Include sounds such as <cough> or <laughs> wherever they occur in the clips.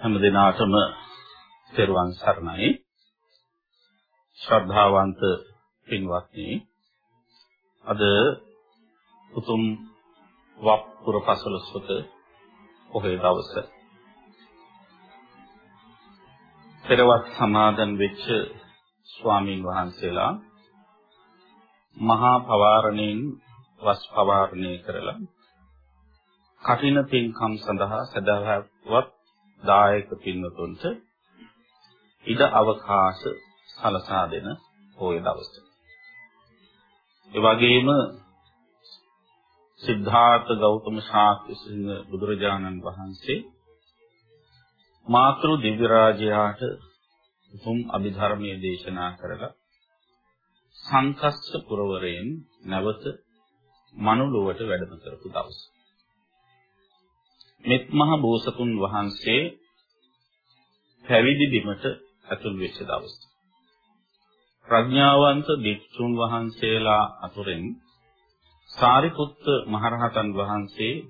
හැම දිනාටම පෙරවන් සරණයි. ශ්‍රද්ධාවන්ත පින්වත්නි අද උතුම් වප්පුර පසළොස්වක පොහේ දවස. පෙරවත් සමාදන් වෙච්ච ස්වාමින් වහන්සේලා මහා පවාරණයෙන් වස් පවාරණය කරලා කඨින පින්කම් සඳහා සදාවත් දායක පින්වතුන්ට ඉඩ අවකාශ සලසා දෙන පොය දවස. ඒ වගේම සිද්ධාර්ථ ගෞතම ශාක්‍ය සිංහ බුදුරජාණන් වහන්සේ මාතෘ දිව්‍ය රාජයාට උතුම් අභිධර්මයේ දේශනා කරලා සංකස්ස පුරවරයෙන් නැවත මනුලොවට වැඩම කරපු දවස. මෙත් මහ බෝසතුන් වහන්සේ පැවිදි බිමට ඇතුල් වෙච්ච දවස. ප්‍රඥාවන්ත භික්ෂුන් වහන්සේලා අතුරෙන් සාරිපුත්ත මහරහතන් වහන්සේ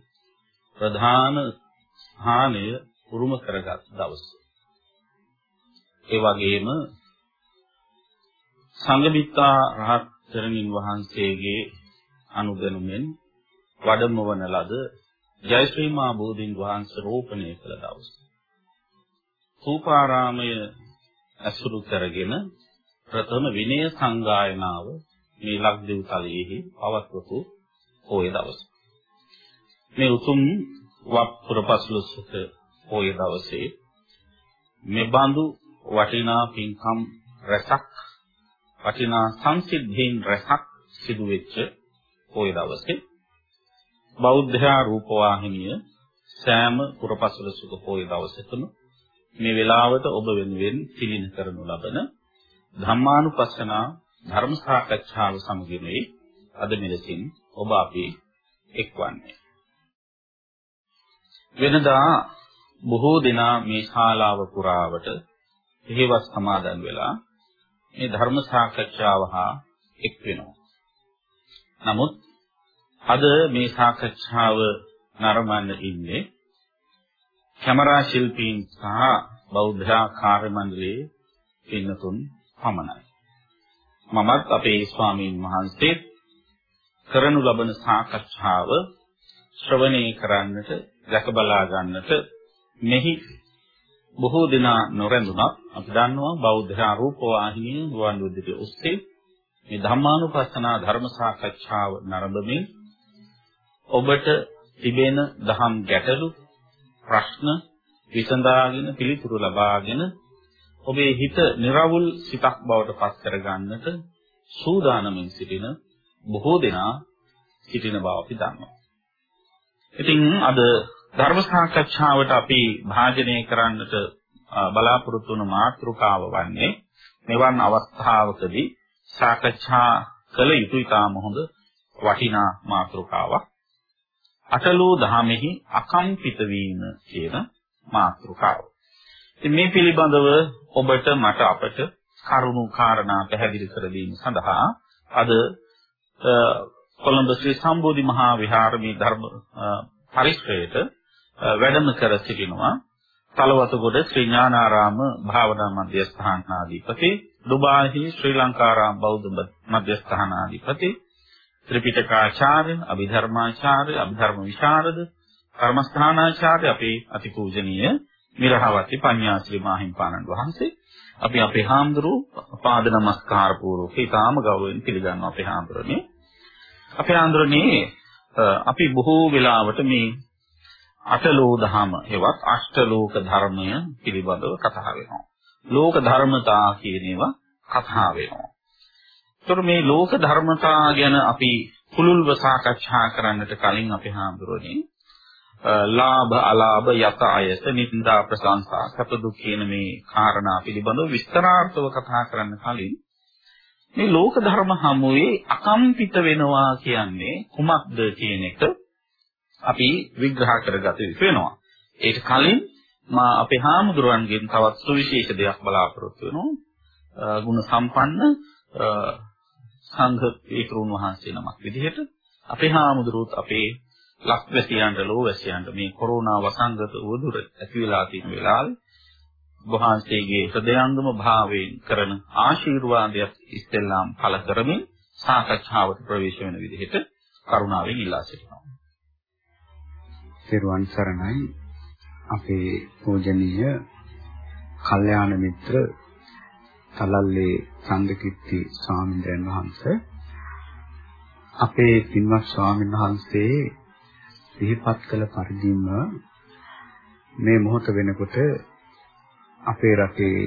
ප්‍රධාන ස්ථානය උරුම කරගත් දවස. ඒ වගේම සංඝමිත්තා රහත් තරණින් වහන්සේගේ අනුගමනයෙන් වඩමවන ලද ජයශ්‍රී මා බෝධින් වහන්සේ රෝපණය කළ දවස. සූපාරාමය ඇසුරු කරගෙන ප්‍රථම විනය සංගායනාව මේ ලක්දිව් තලයේහි පවත්වපු පොය දවස. මේ උතුම් වප්පුර පසළොස්වක පොය දවසේ මේ බඳු වටිනා පින්කම් රැසක් වටිනා සංසිද්ධීන් රැසක් සිදු වෙච්ච පොය දවසේ බෞද්ධයා රූපවාහිනිය සෑම පුරපසළොස්වක පොය දවසකම මේ වෙලාවට ඔබ වෙනුවෙන් පිළින කරනු ලබන ධම්මානුපස්සනා ධර්ම සාකච්ඡාව සමගිනුයි අද මෙලෙසින් ඔබ අපි එක්වන්නේ. වෙනදා බොහෝ දෙනා මේ ශාලාව පුරාවට එහෙවස් සමාදන් වෙලා මේ ධර්ම සාකච්ඡාව හා එක් වෙනවා. නමුත් අද මේ සාකච්ඡාව නරඹන්න ඉන්නේ කැමරා ශිල්පීන් සහ බෞද්ධ කාර්ය මණ්ඩලයේ පින්නතුන් පමණයි. මමත් අපේ ස්වාමීන් වහන්සේ කරනු ලබන සාකච්ඡාව ශ්‍රවණය කරන්නට, දැක බලා ගන්නට මෙහි බොහෝ දෙනා නොරැඳුණත් අපි දන්නවා බෞද්ධ ආරූප වාහිනිය ගුවන් විදුලිය ඔස්සේ මේ ධම්මානුපස්සනා ධර්ම සාකච්ඡාව නරඹමින් ඔබට තිබෙන දහම් ගැටලු ප්‍රශ්න විසඳාගෙන පිළිතුරු ලබාගෙන ඔබේ හිත නිර්වුල් සිතක් බවට පත් කරගන්නට සූදානමින් සිටින බොහෝ දෙනා සිටින බව අපි දන්නවා. ඉතින් අද ධර්ම සාකච්ඡාවට අපි භාජනය කරන්නට බලාපොරොත්තු වන මාතෘකාව වන්නේ මෙවන් අවස්ථාවකදී සාකච්ඡා කළ යුතු ඉතාම හොඳ වටිනා මාතෘකාවක්. අටලෝ දහමෙහි අකම්පිත වීම කියන මාතෘකාව. ඉතින් මේ පිළිබඳව ඔබට මට අපට කරුණු කාරණා පැහැදිලි කර දීම සඳහා අද කොළඹ ශ්‍රී සම්බෝධි මහා විහාරමේ ධර්ම පරිශ්‍රයේට වැඩම කර සිටිනවා තලවතුගොඩ ශ්‍රී ඥානාරාම භාවනා මධ්‍යස්ථානාධිපති දුබාහි ශ්‍රී ලංකාරාම බෞද්ධ මධ්‍යස්ථානාධිපති ත්‍රිපිටකාචාර්ය, අභිධර්මාචාර්ය, අභිධර්ම විශාරද, කර්මස්ථානාචාර්ය අපේ අතිපූජනීය මිරහවති පඤ්ඤාශ්‍රී මාහිම්පාණන් වහන්සේ අපි අපේ හාමුදුරුව පාද නමස්කාර පූර්වක ඊටාම ගෞරවයෙන් පිළිගන්නවා අපේ හාමුදුරනේ. අපේ හාමුදුරනේ අපි බොහෝ වෙලාවට මේ අටලෝ දහම හෙවත් අෂ්ටලෝක ධර්මය පිළිබඳව කතා වෙනවා. ලෝක ධර්මතා කියන ඒවා කතා වෙනවා. ඒතර මේ ලෝක ධර්මතා ගැන අපි පුළුල්ව සාකච්ඡා කරන්නට කලින් අපි හාමුදුරනේ ලාභ අලාභ යත අයස නිന്ദා ප්‍රශංසා සැප දුක් කියන මේ කාරණා පිළිබඳව විස්තරාර්ථව කතා කරන්න කලින් මේ ලෝක ධර්ම හමුවේ අකම්පිත වෙනවා කියන්නේ කුමක්ද කියන එක අපි විග්‍රහ කරගත යුතු වෙනවා. ඒක කලින් මා අපේ හාමුදුරුවන්ගෙන් තවත් සුවිශේෂ දෙයක් බලාපොරොත්තු වෙනවා. ගුණ සම්පන්න සංඝ ඒකරුන් වහන්සේ නමක් විදිහට අපේ හාමුදුරුවොත් අපේ ලක්වැසියන්ට ලෝවැසියන්ට මේ කොරෝනා වසංගත උවදුර ඇති වෙලා තියෙන වෙලාවේ වහන්සේගේ හෘදයාංගම භාවයෙන් කරන ආශිර්වාදයක් ඉස්සෙල්ලාම් පළ කරමින් සාකච්ඡාවට ප්‍රවේශ වෙන විදිහට කරුණාවෙන් ඉල්ලා සිටිනවා. සිරුවන් සරණයි අපේ පූජනීය කල්යාණ මිත්‍ර තලල්ලේ චන්දකිත්ති ස්වාමීන් වහන්සේ අපේ පින්වත් ස්වාමීන් වහන්සේ සිහිපත් කළ පරිදිම මේ මොහොත වෙනකොට අපේ රටේ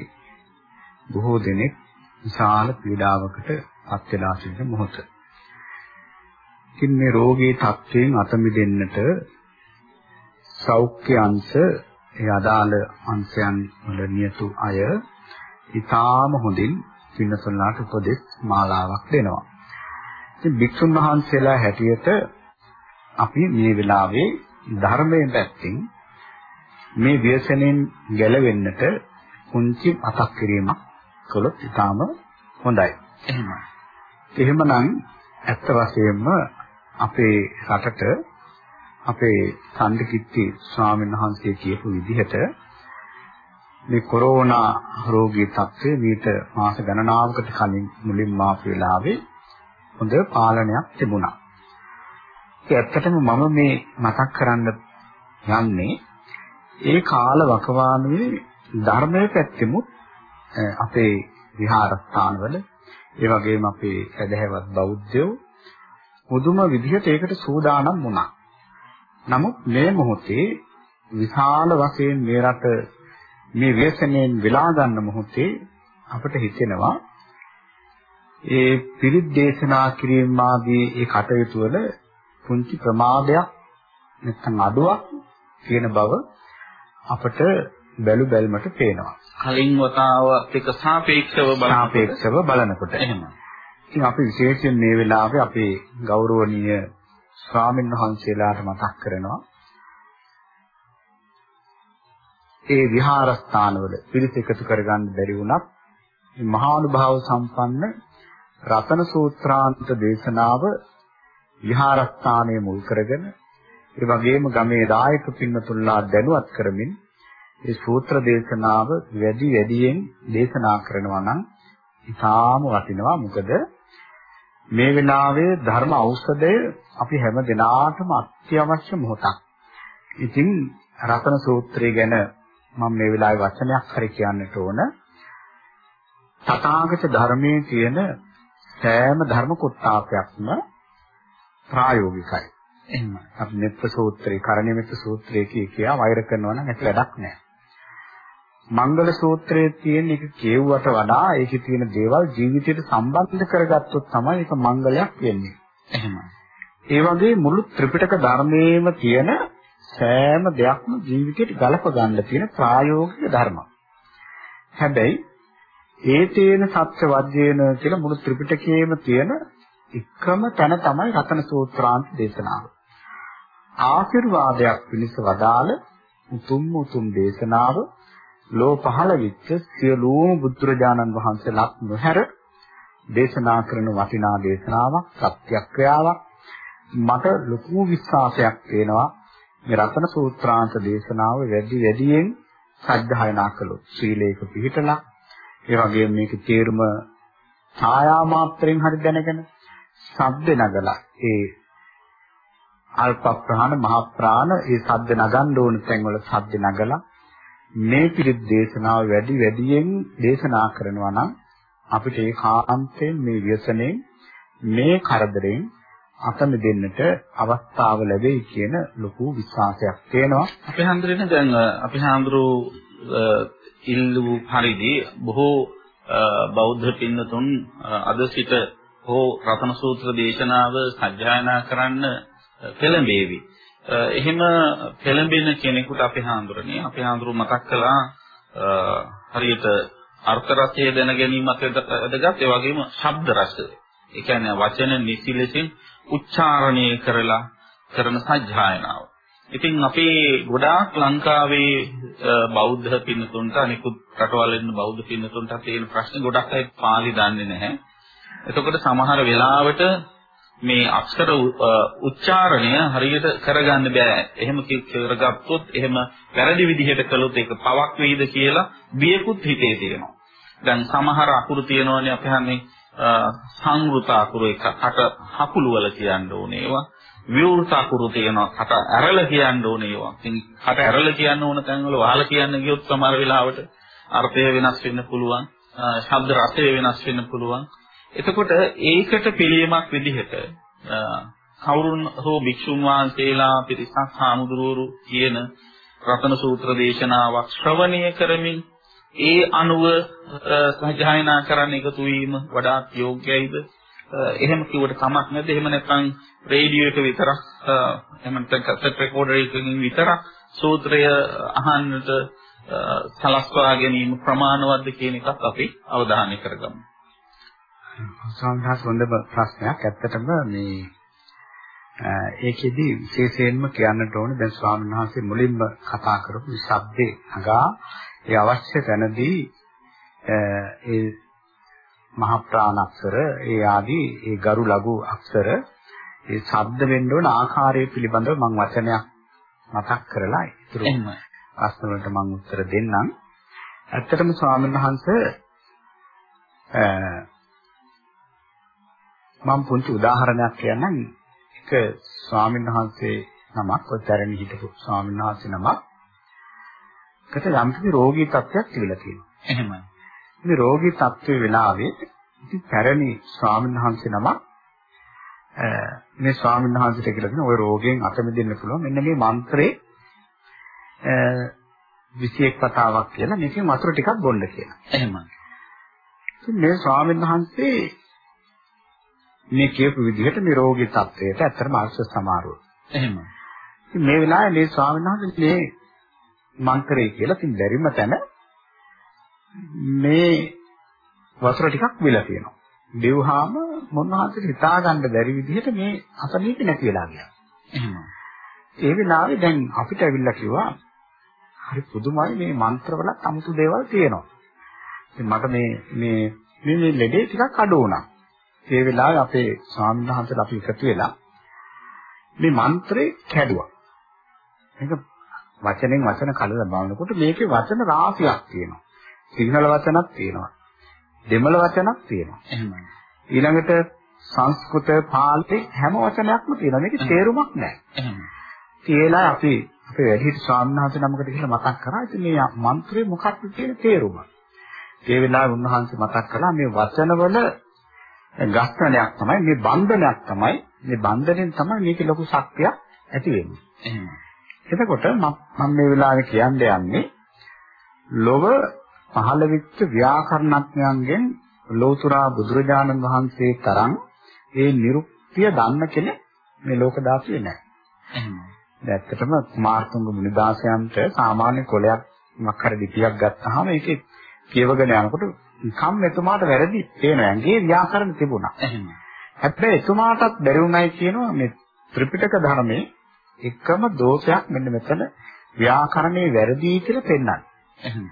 බොහෝ දෙනෙක් විශාල පීඩාවකට පත් වෙලා සිටින මොහොත. ඉතින් මේ රෝගී තත්ත්වයෙන් අත මිදෙන්නට සෞඛ්‍ය අංශ ඒ අදාළ අංශයන් වල නියතු අය ඊටාම හොඳින් පින්නසල්ලාට උපදෙස් මාලාවක් දෙනවා. ඉතින් භික්ෂුන් වහන්සේලා හැටියට අපි මේ වෙලාවේ ධර්මයෙන් පැත්තෙන් මේ ව්‍යසනයෙන් ගැලවෙන්නට කුංචි අතක් කිරීමක් කළොත් ඊටාම හොඳයි. එහෙමයි. එහෙමනම් ඇත්ත වශයෙන්ම අපේ රටට අපේ සම්දිකිත්ති ස්වාමීන් වහන්සේ කියපු විදිහට මේ කොරෝනා රෝගී තත්ත්වය මීට මාස ගණනාවකට කලින් මුලින්ම ආපු වෙලාවේ හොඳ පාලනයක් තිබුණා. ඒ ඇත්තටම මම මේ මතක් කරන්න යන්නේ ඒ කාල වකවානුවේ ධර්මයේ පැත්තෙමුත් අපේ විහාරස්ථානවල ඒ වගේම අපේ සදහැවත් බෞද්ධයෝ මුදුම විදිහට ඒකට සූදානම් වුණා. නමුත් මේ මොහොතේ විශාල වශයෙන් මේ රට මේ ව්‍යසනයෙන් වෙලා ගන්න මොහොතේ අපිට හිතෙනවා ඒ පිරිත් දේශනා කිරීම ආදී ඒ කටයුතු වල පුංචි ප්‍රමාදයක් නැත්නම් අඩුවක් තියෙන බව අපට බැලු බැලමට පේනවා. කලින් වතාවත් එක්ක සාපේක්ෂව සාපේක්ෂව බලනකොට. එහෙම. ඉතින් අපි විශේෂයෙන් මේ වෙලාවේ අපේ ගෞරවනීය ස්වාමීන් වහන්සේලාට මතක් කරනවා. ඒ විහාරස්ථානවල පිරිස එකතු කරගන්න බැරි වුණත් මහානුභාව සම්පන්න රතන සූත්‍රාන්ත දේශනාව විහාරස්ථානයේ මුල් කරගෙන ඒ වගේම ගමේ දායක පින්නතුල්ලා දැනුවත් කරමින් මේ සූත්‍ර දේශනාව වැඩි වැඩියෙන් දේශනා කරනවා නම් ඉතාම වටිනවා මොකද මේ වෙලාවේ ධර්ම ඖෂධය අපි හැම දිනාටම අත්‍යවශ්‍ය මොහොතක්. ඉතින් රතන සූත්‍රය ගැන මම මේ වෙලාවේ වචනයක් හරි කියන්නට ඕන. තථාගත ධර්මයේ තියෙන සෑම ධර්ම කොටාපයක්ම ප්‍රායෝගිකයි. එහෙම. අපි මෙත්ත සූත්‍රේ, කරණීයමෙත්ත සූත්‍රේ කිය කියා වෛර කරනවා නම් ඒක වැඩක් නෑ. මංගල සූත්‍රයේ තියෙන එක කියුවට වඩා ඒකේ තියෙන දේවල් ජීවිතයට සම්බන්ධ කරගත්තොත් තමයි ඒක මංගලයක් වෙන්නේ. එහෙමයි. ඒ වගේ මුළු ත්‍රිපිටක ධර්මයේම තියෙන සෑම දෙයක්ම ජීවිතයට ගලප ගන්න තියෙන ප්‍රායෝගික ධර්ම. හැබැයි ඒ තේන සත්‍ය වර්ජේන කියලා මුළු ත්‍රිපිටකයේම තියෙන එකම තැන තමයි රතන සූත්‍රාන්ත දේශනාව. ආශිර්වාදයක් පිණිස වදාළ උතුම් උතුම් දේශනාව ලෝ පහළ වෙච්ච සියලුම බුදුරජාණන් වහන්සේලාත් නොහැර දේශනා කරන වටිනා දේශනාවක් සත්‍යක්‍රියාවක් මට ලොකු විශ්වාසයක් තියෙනවා මේ රතන සූත්‍රාන්ත දේශනාව වැඩි වැඩියෙන් සද්ධායනා කළොත් ශ්‍රීලේක පිහිටලා ඒ වගේම මේක තේරුම ඡායා මාත්‍රෙන් හරි දැනගෙන ශබ්ද නගලා ඒ අල්ප ප්‍රාණ මහ ප්‍රාණ ඒ ශබ්ද නගන්න ඕන තැන්වල ශබ්ද නගලා මේ පිළිත් දේශනාව වැඩි වැඩියෙන් දේශනා කරනවා නම් අපිට ඒ කාන්තෙන් මේ ව්‍යසනයෙන් මේ කරදරෙන් අත මෙදෙන්නට අවස්ථාව ලැබෙයි කියන ලොකු විශ්වාසයක් තියෙනවා. අපේ හන්දරේන දැන් අපි හාමුදුරු ඉල්ලු පරිදි බොහෝ බෞද්ධ පින්නතුන් අද සිට හෝ රතන සූත්‍ර දේශනාව සජ්ජායනා කරන්න පෙළඹේවි. එහෙම පෙළඹෙන කෙනෙකුට අපි හාඳුරන්නේ අපි හාඳුරු මතක් කළා හරියට අර්ථ රසය දැන ගැනීමත් වැදගත් ඒ වගේම ශබ්ද රසය. ඒ කියන්නේ වචන නිසි ලෙසින් උච්චාරණය කරලා කරන සජ්ජායනාව. ඉතින් අපේ ගොඩාක් ලංකාවේ බෞද්ධ පින්නතුන්ට අනිකුත් රටවල් ඉන්න බෞද්ධ පින්නතුන්ට තියෙන ප්‍රශ්න ගොඩක් අය පාලි දන්නේ නැහැ. එතකොට සමහර වෙලාවට මේ අක්ෂර උච්චාරණය හරියට කරගන්න බෑ. එහෙම කරගත්තොත් එහෙම වැරදි විදිහට කළොත් ඒක පවක් වෙයිද කියලා බියකුත් හිතේ තියෙනවා. දැන් සමහර අකුරු තියෙනවානේ අපි හන්නේ සංවෘත අකුරු එක කට හකුළු වල කියන්න ඕනේ ඒවා. විවෘත අකුරු තියෙනවා කට ඇරල කියන්න ඕනේ ඒවා. ඉතින් කට ඇරල කියන්න ඕන තැන්වල වහල කියන්න ගියොත් සමහර වෙලාවට අර්ථය වෙනස් වෙන්න පුළුවන්. ශබ්ද රසය වෙනස් වෙන්න පුළුවන්. එතකොට ඒකට පිළියමක් විදිහට කවුරුන් හෝ භික්ෂුන් වහන්සේලා පිරිසක් හාමුදුරුවරු කියන රතන සූත්‍ර දේශනාවක් ශ්‍රවණය කරමින් ඒ අනුව සජායනා කරන්න එකතු වීම වඩාත් යෝග්‍යයිද? එහෙම කිව්වට කමක් නැද්ද? එහෙම නැත්නම් රේඩියෝ එක විතරක් එහෙම නැත්නම් කැසට් රෙකෝඩර් එකකින් විතරක් සූත්‍රය අහන්නට සලස්වා ගැනීම ප්‍රමාණවත්ද කියන එකත් අපි අවධානය කරගමු. සාමාන්‍යයෙන් හොඳ ප්‍රශ්නයක්. ඇත්තටම මේ ඒකෙදි විශේෂයෙන්ම කියන්නට ඕනේ දැන් ස්වාමීන් වහන්සේ මුලින්ම කතා කරපු ශබ්දේ අගා ඒ අවශ්‍ය තැනදී ඒ මහ ප්‍රාණ ඒ ආදී ඒ ගරු ලඝු අක්ෂර ඒ ශබ්ද වෙන්න ඕන ආකාරය පිළිබඳව මම වචනයක් මතක් කරලා ඉතුරු ප්‍රශ්න වලට මම උත්තර දෙන්නම්. ඇත්තටම ස්වාමීන් වහන්සේ මම පුංචි උදාහරණයක් කියන්නම්. එක ස්වාමීන් වහන්සේ නමක් ඔතරණ හිටපු ස්වාමීන් වහන්සේ නමක්. කට යම්කිසි රෝගී තත්ත්වයක් තිබිලා තියෙනවා. එහෙමයි. මේ රෝගී තත්ත්වයේ වෙලාවේ ඉතින් පැරණි ස්වාමීන් වහන්සේ නමක් මේ ස්වාමීන් වහන්සේට කියලා දෙන ওই රෝගයෙන් අත මිදෙන්න පුළුවන් මෙන්න මේ මන්ත්‍රේ 21 වතාවක් කියලා මේකෙන් වතුර ටිකක් බොන්න කියලා. එහෙමයි. ඉතින් මේ ස්වාමීන් වහන්සේ මේ කියපු විදිහට නිරෝගී තත්වයට ඇත්තටම අවශ්‍ය සමාරුව. එහෙමයි. මේ වෙලාවේ මේ ස්වාමීන් වහන්සේ මේ මන්ත්‍රය කියලා තින් බැරිම තැන මේ වතුර ටිකක් විලා තියෙනවා. දෙව්හාම මොනවාට හිතා ගන්න බැරි විදිහට මේ අසනීප නැති වෙලා ගියා. එහෙමයි. ඒ වෙලාවේ දැන් අපිට ඇවිල්ලා කිව්වා හරි පුදුමයි මේ මන්ත්‍රවල 아무තු දේවල් තියෙනවා. ඉතින් මට මේ මේ මේ ලෙඩේ ටිකක් අඩු වුණා. ඒ වෙලාවේ අපේ ස්වාමීන් වහන්සේලා අපි එකතු වෙලා මේ මන්ත්‍රේ කැඩුවා. මේක වචනෙන් වචන කලලා බලනකොට මේකේ වචන රාශියක් තියෙනවා. සිංහල වචනක් තියෙනවා. දෙමළ වචනක් තියෙනවා. එහෙමයි. ඊළඟට සංස්කෘත පාලි හැම වචනයක්ම තියෙනවා. මේකේ තේරුමක් නැහැ. එහෙමයි. කියලා අපි අපේ වැඩිහිටි ස්වාමීන් වහන්සේ නමකට කියලා මතක් කරා. ඉතින් මේ මන්ත්‍රේ මොකක්ද කියන තේරුම. ඒ වෙලාවේ උන්වහන්සේ මතක් කළා මේ වචනවල ගස්තනයක් තමයි මේ බන්ධනයක් තමයි මේ බන්ධනෙන් තමයි මේකේ ලොකු ශක්තියක් ඇති වෙන්නේ. එහෙම. එතකොට මම මේ වෙලාවේ කියන්න යන්නේ ලොව පහළ වෙච්ච ව්‍යාකරණඥයන්ගෙන් ලෝතුරා බුදුරජාණන් වහන්සේ තරම් ඒ නිරුක්තිය දන්න කෙනෙක් මේ ලෝක දාසියේ නැහැ. එහෙම. ඇත්තටම කුමාරතුංග මුනිදාසයන්ට සාමාන්‍ය කොලයක් මක් හරි ලිපියක් ගත්තාම ඒකේ කියවගෙන යනකොට නිකම් එතුමාට වැරදි පේනවා. ඇඟේ ව්‍යාකරණ තිබුණා. එහෙම. හැබැයි එතුමාටත් බැරි වුණයි කියනවා මේ ත්‍රිපිටක ධර්මයේ එකම දෝෂයක් මෙන්න මෙතන ව්‍යාකරණේ වැරදි කියලා පෙන්වන්නේ. එහෙම.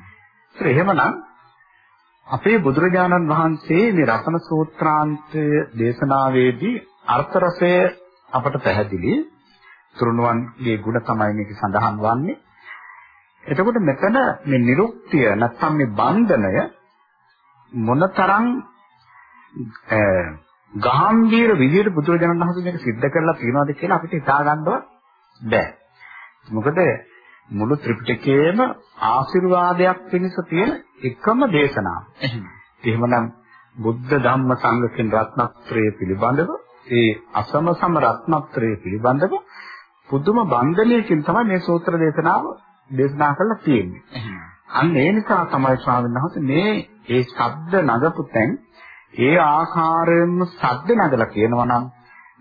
ඒත් එහෙමනම් අපේ බුදුරජාණන් වහන්සේ මේ රතන සූත්‍රාන්තය දේශනාවේදී අර්ථ රසය අපට පැහැදිලි තුරුණුවන්ගේ ಗುಣ තමයි මේක සඳහන් වන්නේ. එතකොට මෙතන මේ නිරුක්තිය නැත්නම් මේ බන්ධනය මොනතරම් ගාම්භීර විදියට බුදුරජාණන් වහන්සේ මේක सिद्ध කරලා තියනවාද කියලා අපිට හිතා ගන්නවත් බෑ. මොකද මුළු ත්‍රිපිටකයේම ආශිර්වාදයක් පිණිස තියෙන එකම දේශනාව. එහෙමනම් බුද්ධ ධම්ම සංඝ කියන රත්නත්‍රය පිළිබඳව ඒ අසම සම රත්නත්‍රය පිළිබඳව පුදුම බන්ධනයකින් තමයි මේ සූත්‍ර දේශනාව දේශනා කරලා තියෙන්නේ. අන්න ඒ නිසා තමයි ස්වාමීන් වහන්සේ මේ ඒ ශබ්ද නගපු තැන් ඒ ආකාරයෙන්ම ශබ්ද නගලා කියනවා නම්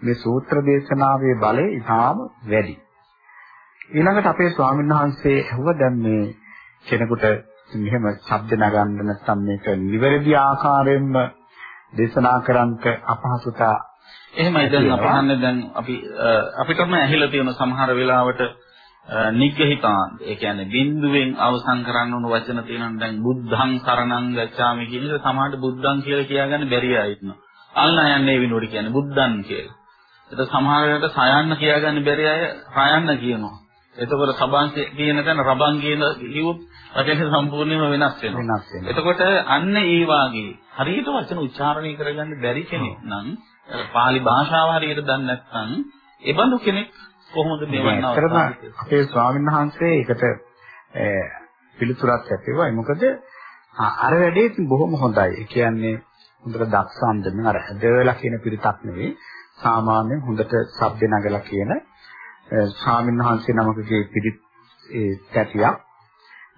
මේ සූත්‍ර දේශනාවේ බලය ඉතාම වැඩි. ඊළඟට අපේ ස්වාමීන් වහන්සේ ඇහුව දැන් මේ කෙනෙකුට මෙහෙම ශබ්ද නගන්න නැත්නම් මේක නිවැරදි ආකාරයෙන්ම දේශනා කරන්ට අපහසුතා එහෙමයි දැන් අපි හන්නේ දැන් අපි අපිටම ඇහිලා තියෙන සමහර වෙලාවට නිග්‍රහිතාන් ඒ කියන්නේ බිඳුවෙන් අවසන් කරන්න උණු වචන තියෙනවා දැන් බුද්ධං සරණං ගච්ඡාමි කියන එක සමහරට බුද්ධං කියලා කියාගන්න බැරි අය ඉන්නවා. අල්ලා යන්නේ විනෝඩි කියන්නේ බුද්ධං කියලා. ඒක සමහර වෙලාවට සයන්න කියාගන්න බැරි අය රයන්න කියනවා. එතකොට සබන් කියන තැන රබන් කියන කිව්වොත් වචනේ සම්පූර්ණයෙන්ම වෙනස් වෙනවා. වෙනස් වෙනවා. එතකොට අන්න ඒ වාගේ හරියට වචන උච්චාරණය කරගන්න බැරි කෙනෙක් නම් පාලි භාෂාව හරියට දන්නේ නැත්නම් ඒ බඳු කෙනෙක් කොහොමද මේවන්න අවස්ථාවේ අපේ ස්වාමීන් වහන්සේ ඒකට පිළිතුරක් ඇතිවයි මොකද අර වැඩේ බොහොම හොඳයි. ඒ කියන්නේ හොඳට දක්ෂ අන්දමින් අර හැදවලා කියන පිරිතක් නෙවෙයි සාමාන්‍යයෙන් හොඳට ශබ්ද නගලා කියන ස්වාමීන් වහන්සේ නමකගේ පිළිත් ඒ තැටියක්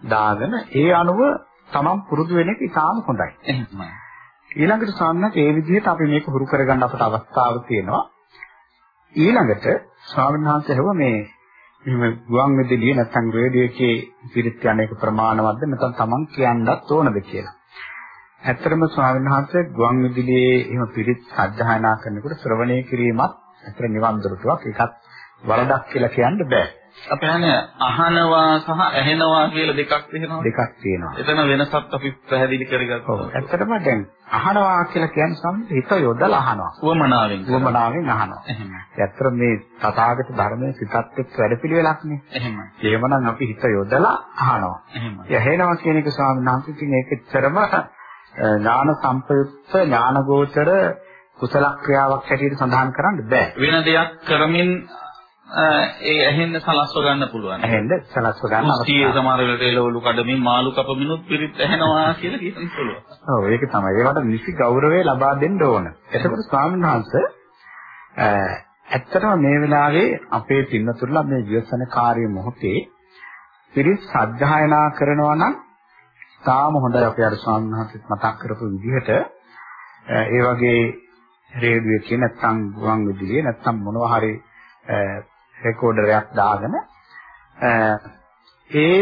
දාගෙන ඒ අනුව තමන් පුරුදු වෙන එක ඉතාම හොඳයි. එහෙමයි. ඊළඟට සාන්නත් ඒ විදිහට අපි මේක හුරු කරගන්න අපට අවස්ථාවක් තියෙනවා. ඊළඟට ස්වාමීන් වහන්සේ හව මේ එහෙම ගුවන් විදුලිය නැත්නම් රේඩියෝ එකේ පිරිත් යන එක ප්‍රමාණවත්ද නැත්නම් තමන් කියන්නත් ඕනද කියලා. ඇත්තටම ස්වාමීන් වහන්සේ ගුවන් විදුලියේ එහෙම පිරිත් සජ්ජායනා කරනකොට ශ්‍රවණය කිරීමත් ඇත්තට නිවන් දොරටුවක් ඒකත් වරදක් කියලා කියන්න බෑ. අපි හන්නේ අහනවා සහ ඇහෙනවා කියලා දෙකක් තියෙනවා. දෙකක් තියෙනවා. එතන වෙනසක් අපි පැහැදිලි කරගත්තා. ඔව්. ඇත්තටම දැන් අහනවා කියලා කියන්නේ සම්පූර්ණ හිත යොදලා අහනවා. වමනාවෙන්. වමනාවෙන් අහනවා. එහෙමයි. ඇත්තට මේ තථාගත ධර්මයේ සිතත් එක්ක වැඩපිළිවෙලක්නේ. එහෙමයි. එහෙමනම් අපි හිත යොදලා අහනවා. එහෙමයි. ඇහෙනවා කියන එක ස්වාමීන් වහන්සේ ඉතින් ඒක ඇත්තටම ඥාන සම්පයුක්ත ඥානගෝචර කුසල ක්‍රියාවක් හැටියට සඳහන් කරන්න බෑ. වෙන දෙයක් කරමින් ඒ ඇහෙන්න සලස්ව ගන්න පුළුවන්. ඇහෙන්න සලස්ව ගන්න අවස්ථාව. සමහර වෙලට එළවලු කඩමින් මාළු කපමිනුත් පිරිත් ඇහෙනවා කියලා කියන්න පුළුවන්. ඔව් ඒක තමයි. ඒවට නිසි ගෞරවය ලබා දෙන්න ඕන. එතකොට ස්වාමීන් වහන්සේ ඇත්තටම මේ වෙලාවේ අපේ පින්නතුරුලා මේ විවසනකාරී මොහොතේ පිරිත් සජ්ජායනා කරනවා නම් තාම හොඳයි අපේ අර ස්වාමීන් වහන්සේත් මතක් කරපු විදිහට ඒ වගේ රේඩියෝ එකේ නැත්නම් ගුවන් විදුලියේ නැත්නම් මොනවා හරි රෙකෝඩරයක් දාගෙන ඒ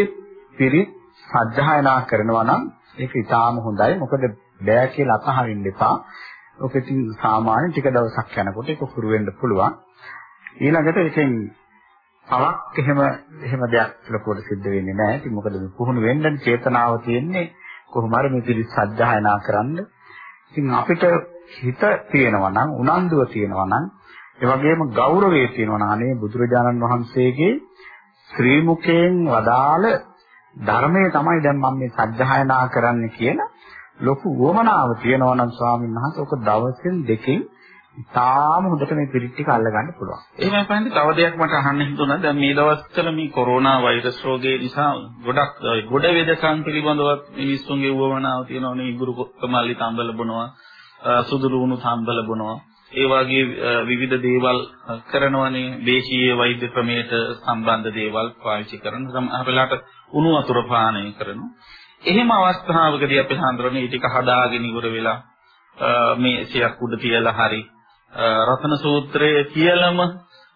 පිරිත් සජ්ජායනා කරනවා නම් ඒක ඉතාම හොඳයි. මොකද බෑ කියලා අතහරින්න එපා. ඔක ඉතින් සාමාන්‍ය ටික දවසක් යනකොට ඒක පුරු වෙන්න පුළුවන්. ඊළඟට ඒකෙන් තවක් එහෙම එහෙම දෙයක් ලොකුවට සිද්ධ වෙන්නේ නැහැ. ඉතින් මොකද මේ පුහුණු වෙන්න චේතනාව තියෙන්නේ කොහොම හරි මේ පිළිස් සජ්ජායනා කරන්න. ඉතින් අපිට හිත තියෙනවා නම් උනන්දුව තියෙනවා නම් ඒ වගේම ගෞරවය තියෙනවා නම් අනේ බුදුරජාණන් වහන්සේගේ ශ්‍රී මුඛයෙන් වදාළ ධර්මයේ තමයි දැන් මම මේ සත්‍යයනා කරන්න කියන ලොකු වමනාව තියෙනවා නම් ස්වාමීන් වහන්සේ ඔක දවසෙන් දෙකෙන් තාම හොඳට මේ පිරිත් ටික අල්ලගන්න පුළුවන්. එහෙමයි පන්ති තව දෙයක් මට අහන්න හිතුණා. දැන් මේ දවස්වල මේ කොරෝනා වෛරස් රෝගය නිසා ගොඩක් ගොඩ වෙදකම් පිළිබඳව මිනිස්සුන්ගේ වමනාව තියෙනවනේ ඉඟුරු කොත්තමල්ලි තම්බල බොනවා, සුදු ලුණු තම්බල බොනවා. ඒ වගේ විවිධ දේවල් කරනවනේ දේශීය වෛද්‍ය ක්‍රමයට සම්බන්ධ දේවල් පාවිච්චි කරන සමහර වෙලාවට උණු වතුර පානය කරනවා. එහෙම අවස්ථාවකදී අපි හඳුරන්නේ ඊටික හදාගෙන ඉවර වෙලා මේ සියක් උඩ තියලා හරි රතන සූත්‍රය කියලම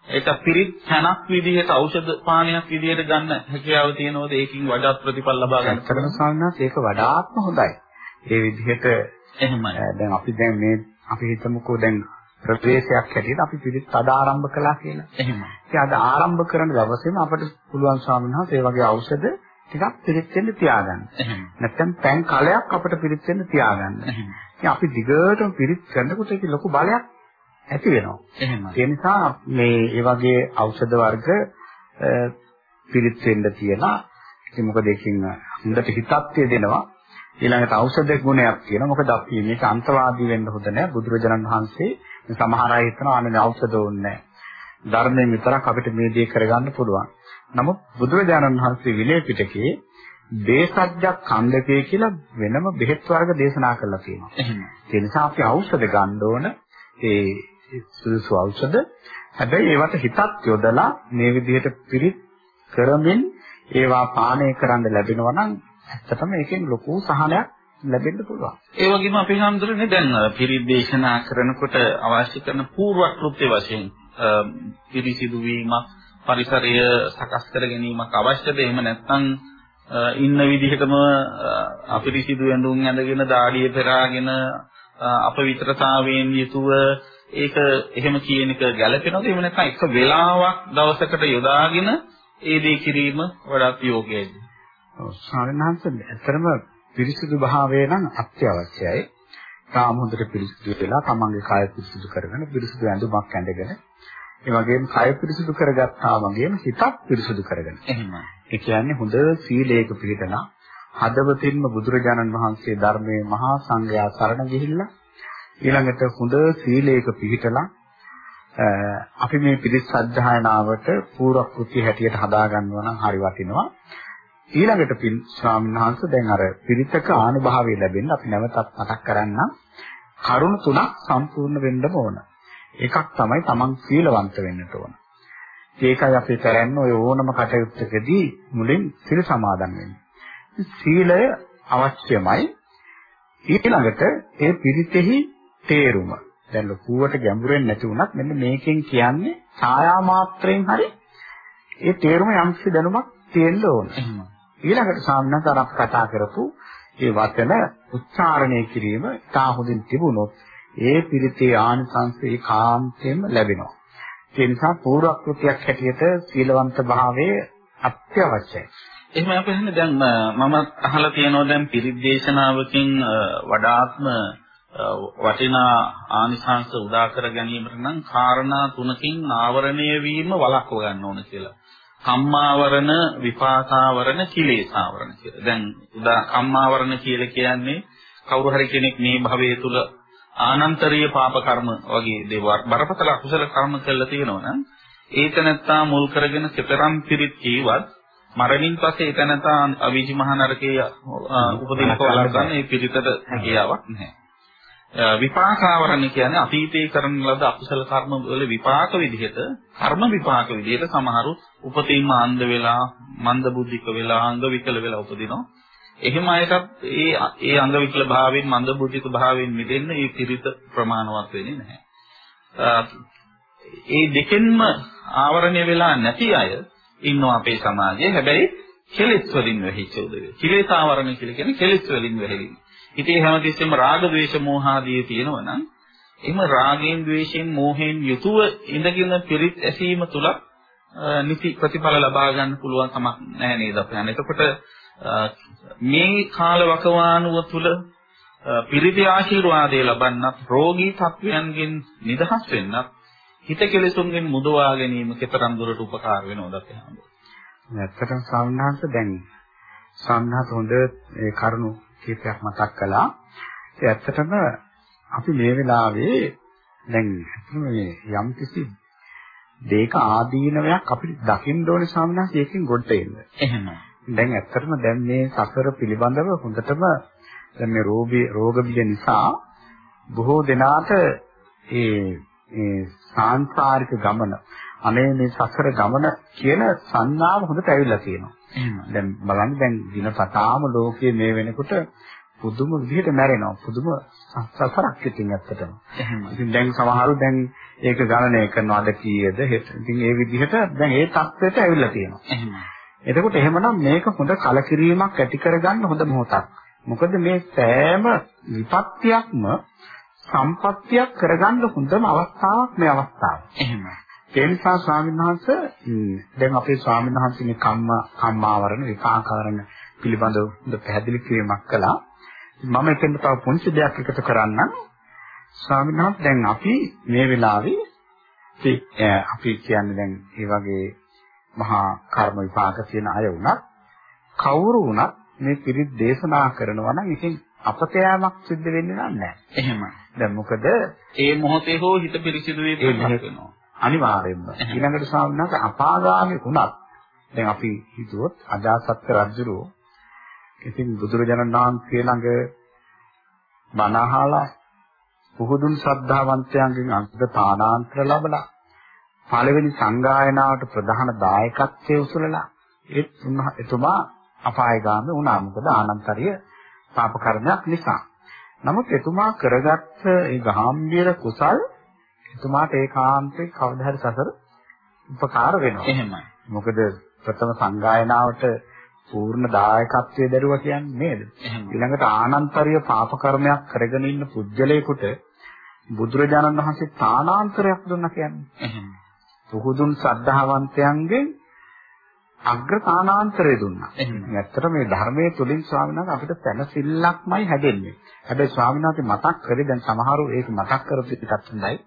ඒක පිරිත් තනක් විදිහට ඖෂධ පානයක් විදිහට ගන්න හැකියාව තියෙනවද ඒකින් වඩාත් ප්‍රතිඵල ලබා ගන්න? කරන සාමනාත් ඒක වඩාත්ම හොඳයි. ඒ විදිහට එහෙමයි. දැන් අපි දැන් මේ අපි හිතමුකෝ දැන් ප්‍රවේශයක් හැටියට අපි පිළිත් අද ආරම්භ කළා කියලා. එහෙමයි. ඉතින් අද ආරම්භ කරන දවසේම අපිට පුළුවන් ස්වාමීන් වහන්සේ වගේ ඖෂධ ටිකක් පිළිත් වෙන්න තියාගන්න. නැත්නම් පැන් කලයක් අපිට පිළිත් වෙන්න තියාගන්න. ඉතින් අපි දිගටම පිළිත් කරනකොට ඒක ලොකු බලයක් ඇති වෙනවා. එහෙමයි. ඒ නිසා මේ ඒ වගේ ඖෂධ වර්ග පිළිත් වෙන්න තියලා ඉතින් මොකද ඒකින් හොඳට හිතත්ය දෙනවා. ඊළඟට ඖෂධ ගුණයක් තියෙනවා. මොකද අපි මේක අන්තවාදී වෙන්න හොඳ නැහැ. බුදුරජාණන් වහන්සේ සමහර අය හිතනවා අනේ ඖෂධ ඕනේ ධර්මයෙන් විතරක් අපිට මේ දේ කරගන්න පුළුවන්. නමුත් බුදුරජාණන් වහන්සේ විනය පිටකේ දේසජ්ජක් කන්දකේ කියලා වෙනම බෙහෙත් වර්ග දේශනා කරලා තියෙනවා. එහෙමයි. ඒ නිසා අපි ඖෂධ ගන්න ඕන ඒ සුදුසු ඖෂධ. හැබැයි ඒවට හිතත් යොදලා මේ විදිහට පිරිත් කරමින් ඒවා පානය කරන්න ලැබෙනවා නම් ඇත්තටම ඒකෙන් ලොකු සහනයක් ලැබෙන්න පුළුවන්. ඒ වගේම අපි හඳුරන්නේ දැන් පිරිදේශනා කරනකොට අවශ්‍ය කරන පූර්ව කෘත්‍ය වශයෙන් පිරිසිදු වීමක්, පරිසරය සකස් කර ගැනීමක් අවශ්‍යද? එහෙම නැත්නම් ඉන්න විදිහටම අපිරිසිදු ඇඳුම් ඇඳගෙන දාඩිය පෙරාගෙන අපවිත්‍රතාවයෙන් යුතුව ඒක එහෙම කියන එක ගැළපෙනවද? එහෙම නැත්නම් එක වෙලාවක් දවසකට යොදාගෙන ඒ දේ කිරීම වඩාත් යෝග්‍යයිද? ස්වාමීන් වහන්සේ ඇත්තරම පිරිසිදු භාවය නම් අත්‍යවශ්‍යයි. තාම හොඳට පිරිසිදු වෙලා තමන්ගේ කය පිරිසිදු කරගෙන පිරිසිදු ඇඳුමක් ඇඳගෙන ඒ වගේම කය පිරිසිදු කරගත්තා වගේම හිතත් පිරිසිදු කරගෙන. එහෙමයි. ඒ කියන්නේ හොඳ සීලයක පිළිපදලා හදවතින්ම බුදුරජාණන් වහන්සේ ධර්මයේ මහා සංඝයා සරණ ගිහිල්ලා ඊළඟට හොඳ සීලයක පිළිපදලා අපි මේ පිරිස් සද්ධායනාවට පූර්ව කෘත්‍ය හැටියට හදා ගන්නවා නම් හරි වටිනවා. ඊළඟට පින් ස්වාමීන් වහන්සේ දැන් අර පිරිතක ආනුභාවය ලැබෙන්න අපි නැවතත් මතක් කරන්නම් කරුණ තුනක් සම්පූර්ණ වෙන්න ඕන. එකක් තමයි Taman සීලවන්ත වෙන්නට ඕන. ඒකයි අපි කරන්නේ ඔය ඕනම කටයුත්තකදී මුලින් සිල් සමාදන් වෙන්නේ. සීලය අවශ්‍යමයි. ඊළඟට ඒ පිරිතෙහි තේරුම. දැන් ලකුවට ගැඹුරෙන් නැති වුණත් මෙන්න මේකෙන් කියන්නේ ඡායා මාත්‍රයෙන් හරි ඒ තේරුම යම්කිසි දැනුමක් තියෙන්න ඕන. ඊළඟට සාමනත අර කතා කරපු ඒ වචන උච්චාරණය කිරීම තා හොඳින් තිබුණොත් ඒ පිරිතේ ආනිසංසය කාන්තෙම ලැබෙනවා. ඒ නිසා පූර්වක්‍ෘතියක් හැටියට සීලවන්ත භාවයේ අත්‍යවශ්‍යයි. එහෙම අපි හන්නේ දැන් මම අහලා තියෙනවා දැන් පිරිත් දේශනාවකින් වඩාත්ම වටිනා ආනිසංස උදා කර ගැනීමට නම් කාරණා තුනකින් ආවරණය වීම වළක්ව ගන්න ඕන කියලා. කම්මාවරණ, විපාකාවරණ, කිලේසාවරණ කියලා. දැන් උදා කම්මාවරණ කියලා කියන්නේ කවුරු හරි කෙනෙක් මේ භවයේ තුල ආනන්තරීය පාප කර්ම වගේ දේවල් බරපතල අකුසල කර්ම කළා තියෙනවා නම් ඒක නැත්තා මුල් කරගෙන සතරම් පිරිත් ජීවත් මරණින් පස්සේ ඒක නැත්තා අවීචි මහ නරකයේ උපදිනක වළක්වන්න ඒ පිරිතට හැකියාවක් නැහැ. විපාකාවරණ කියන්නේ අතීතයේ කරන ලද අකුසල කර්ම වල විපාක විදිහට කර්ම විපාක විදිහට සමහරු උපතින්ම අන්ධ වෙලා මන්ද බුද්ධික වෙලා අංග විකල වෙලා උපදිනවා. එහෙම අයටත් ඒ ඒ අංග විකල භාවයෙන් මන්ද බුද්ධික භාවයෙන් මිදෙන්න මේ පිරිත ප්‍රමාණවත් වෙන්නේ නැහැ. ඒ දෙකෙන්ම ආවරණය වෙලා නැති අය ඉන්නවා අපේ සමාජයේ. හැබැයි කෙලෙස් වලින් වෙහිච්ච උදවිය. කෙලෙස් ආවරණ කියලා කියන්නේ කෙලෙස් වලින් වෙහෙලින්. හිතේ හැමතිස්සෙම රාග ద్వේෂ මෝහ ආදී තියෙනවනම් එම රාගයෙන් ద్వේෂයෙන් මෝහයෙන් යුතුව ඉඳගෙන පිරිත් ඇසීම තුල නිති ප්‍රතිඵල ලබා ගන්න පුළුවන් කමක් නැහැ නේද අපයන්. එතකොට මේ කාල වකවානුව තුල පිරිති ආශිර්වාදය ලබන්නත් රෝගී තත්වයන්ගෙන් නිදහස් වෙන්නත් හිත කෙලෙසුන්ගෙන් මුදවා ගැනීම කතරම් දුරට උපකාර වෙනවද අපේ හැමෝම. ඇත්තටම සම්හාස දැන් සම්හාස හොඳ ඒ කරුණු කීපයක් මතක් කළා. ඒ ඇත්තටම අපි මේ වෙලාවේ දැන් මේ යම්කිසි දෙයක ආදීනවයක් අපිට දකින්න ඕනේ සාමනාස් ඒකෙන් ගොඩට එන්න. එහෙමයි. දැන් ඇත්තටම දැන් මේ සසර පිළිබඳව හොඳටම දැන් මේ රෝගී රෝග බිය නිසා බොහෝ දෙනාට ඒ ඒ සාංසාරික ගමන අනේ මේ සසර ගමන කියන සංඥාව හොඳට ඇවිල්ලා තියෙනවා. දැන් බලන්න දැන් දිනපතාම ලෝකයේ මේ වෙනකොට පුදුම විදිහට මැරෙනවා. පුදුම සසරක් ඉතින් ඇත්තටම. ඉතින් දැන් සමහරව දැන් ඒක ගණනය කරනවාද කීයද. ඉතින් ඒ විදිහට දැන් ඒ தත්ත්වයට ඇවිල්ලා තියෙනවා. එතකොට එහෙමනම් මේක හොඳ කලකිරීමක් ඇති කරගන්න හොඳ මොහොතක්. මොකද මේ සෑම විපත්තියක්ම සම්පත්තියක් කරගන්න හොඳම අවස්ථාවක් මේ අවස්ථාව. එහෙමයි. ඒ නිසා ස්වාමීන් වහන්සේ දැන් අපේ ස්වාමීන් වහන්සේ මේ කම්ම කම්මාවරණ විපාකවරණ පිළිබඳව හොඳ පැහැදිලි කිරීමක් කළා. මම එතෙන් තව පොන්සි දෙයක් එකතු කරන්නම්. ස්වාමීන් වහන්සේ දැන් අපි මේ වෙලාවේ අපි කියන්නේ දැන් මේ වගේ මහා කර්ම විපාක තියෙන අය වුණත් කවුරු වුණත් මේ පිරිත් දේශනා කරනවා නම් ඉතින් අපතෑමක් සිද්ධ වෙන්නේ නැහැ. එහෙමයි. දැන් මොකද ඒ මොහොතේ හෝ හිත පිරිසිදු වෙනවා. අනිවාර්යෙන්ම. ඊළඟට ස්වාමීන් අපාගාමී වුණත් දැන් අපි හිතුවොත් අජාසත් රජුරෝ ඉතින් බුදුරජාණන් වහන්සේ ළඟ බණ අහලා පුහුදුන් ශ්‍රද්ධාවන්තයන්ගෙන් අන්ත තානාන්තර ලැබලා පළවෙනි සංගායනාවට ප්‍රධාන දායකත්වයේ උසුලලා ඒ එතුමා අපායගාමී වුණා. මොකද ආනන්තරිය පාප කර්මයක් නිසා. නමුත් එතුමා කරගත්ත ඒ ගාම්භීර කුසල් එතුමාට ඒකාන්තේ කවදා හරි සසර උපකාර වෙනවා. එහෙමයි. මොකද ප්‍රථම සංගායනාවට පූර්ණ දායකත්වයේ දරුවා කියන්නේ නේද? ඊළඟට ආනන්තරීය පාප කර්මයක් කරගෙන ඉන්න පුජ්‍යලයකට බුදුරජාණන් වහන්සේ තානාන්තරයක් දුන්නා කියන්නේ. එහෙම. පුහුදුන් ශ්‍රද්ධාවන්තයන්ගෙන් අග්‍ර තානාන්තරය දුන්නා. ඇත්තට මේ ධර්මයේ තුලින් ස්වාමීන් වහන්සේ අපිට පැනසිල්ලක්මයි හැදෙන්නේ. හැබැයි ස්වාමීන් වහන්සේ මතක් කරේ දැන් සමහරව ඒක මතක් කරපු පිටත් හොඳයි.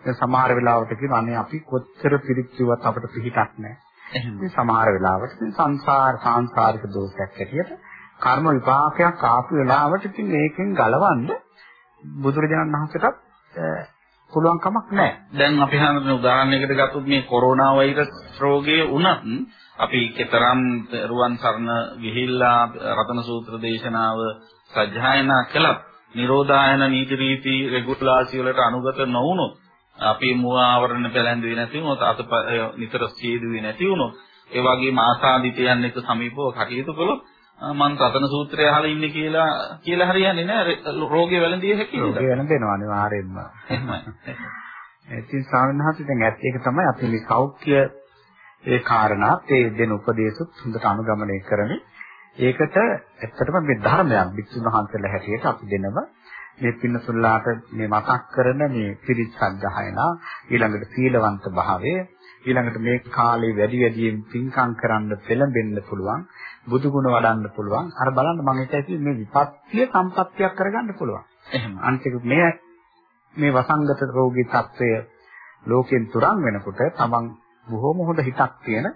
දැන් සමහර වෙලාවට කියනවා අනේ අපි කොච්චර පිළිච්චුවත් අපිට පිහිටක් නැහැ. එහෙනම් සමහර වෙලාවට සංසාර සාංශාරික දෝෂයක් ඇටියට කර්ම විපාකයක් ආපු වෙලාවට ඉතින් මේකෙන් ගලවන්න බුදුරජාණන් වහන්සේටත් පුළුවන් කමක් නැහැ. දැන් අපි හඳුනන උදාහරණයකට ගත්තොත් මේ කොරෝනා වෛරස් රෝගය වුණත් අපි කතරම් රුවන් සරණ ගිහිල්ලා රතන සූත්‍ර දේශනාව සජ්ජායනා කළත් නිරෝධායන නීති රීති රෙගුලාසි වලට අනුගත නොවුනොත් අපි මුව ආවරණ පැලැන්දුවේ නැති වුණොත් අත නිතර සීදුවේ නැති වුණොත් ඒ වගේම ආසාදිතයන් එක්ක සමීපව කටයුතු කළොත් මං රතන සූත්‍රය අහලා ඉන්නේ කියලා කියලා හරියන්නේ නැහැ රෝගේ වැළඳිය හැකි නේද? රෝගේ වැළඳෙනවා අනිවාර්යෙන්ම. එහෙමයි. ඉතින් ස්වාමීන් වහන්සේ දැන් ඇත්ත ඒක තමයි අපි මේ සෞඛ්‍ය ඒ කාරණාත් ඒ දෙන උපදේශුත් හොඳට අනුගමනය කරමින් ඒකට ඇත්තටම මේ ධර්මයක් විසුණු වහන්සේලා හැටියට අපි දෙනව මේ පින්නසුල්ලාට මේ මතක් කරන මේ පිරිත් සද්ධායනා ඊළඟට සීලවන්ත භාවය ඊළඟට මේ කාලේ වැඩි වැඩියෙන් පින්කම් කරන්න පෙළඹෙන්න පුළුවන් බුදු ගුණ වඩන්න පුළුවන්. අර බලන්න මම හිතයි මේ විපත්තිය සම්පත්තියක් කරගන්න පුළුවන්. එහෙම. අන්තික මේ මේ වසංගත රෝගී තත්වය ලෝකෙන් තුරන් වෙනකොට තමන් බොහොම හොඳ හිතක් තියෙන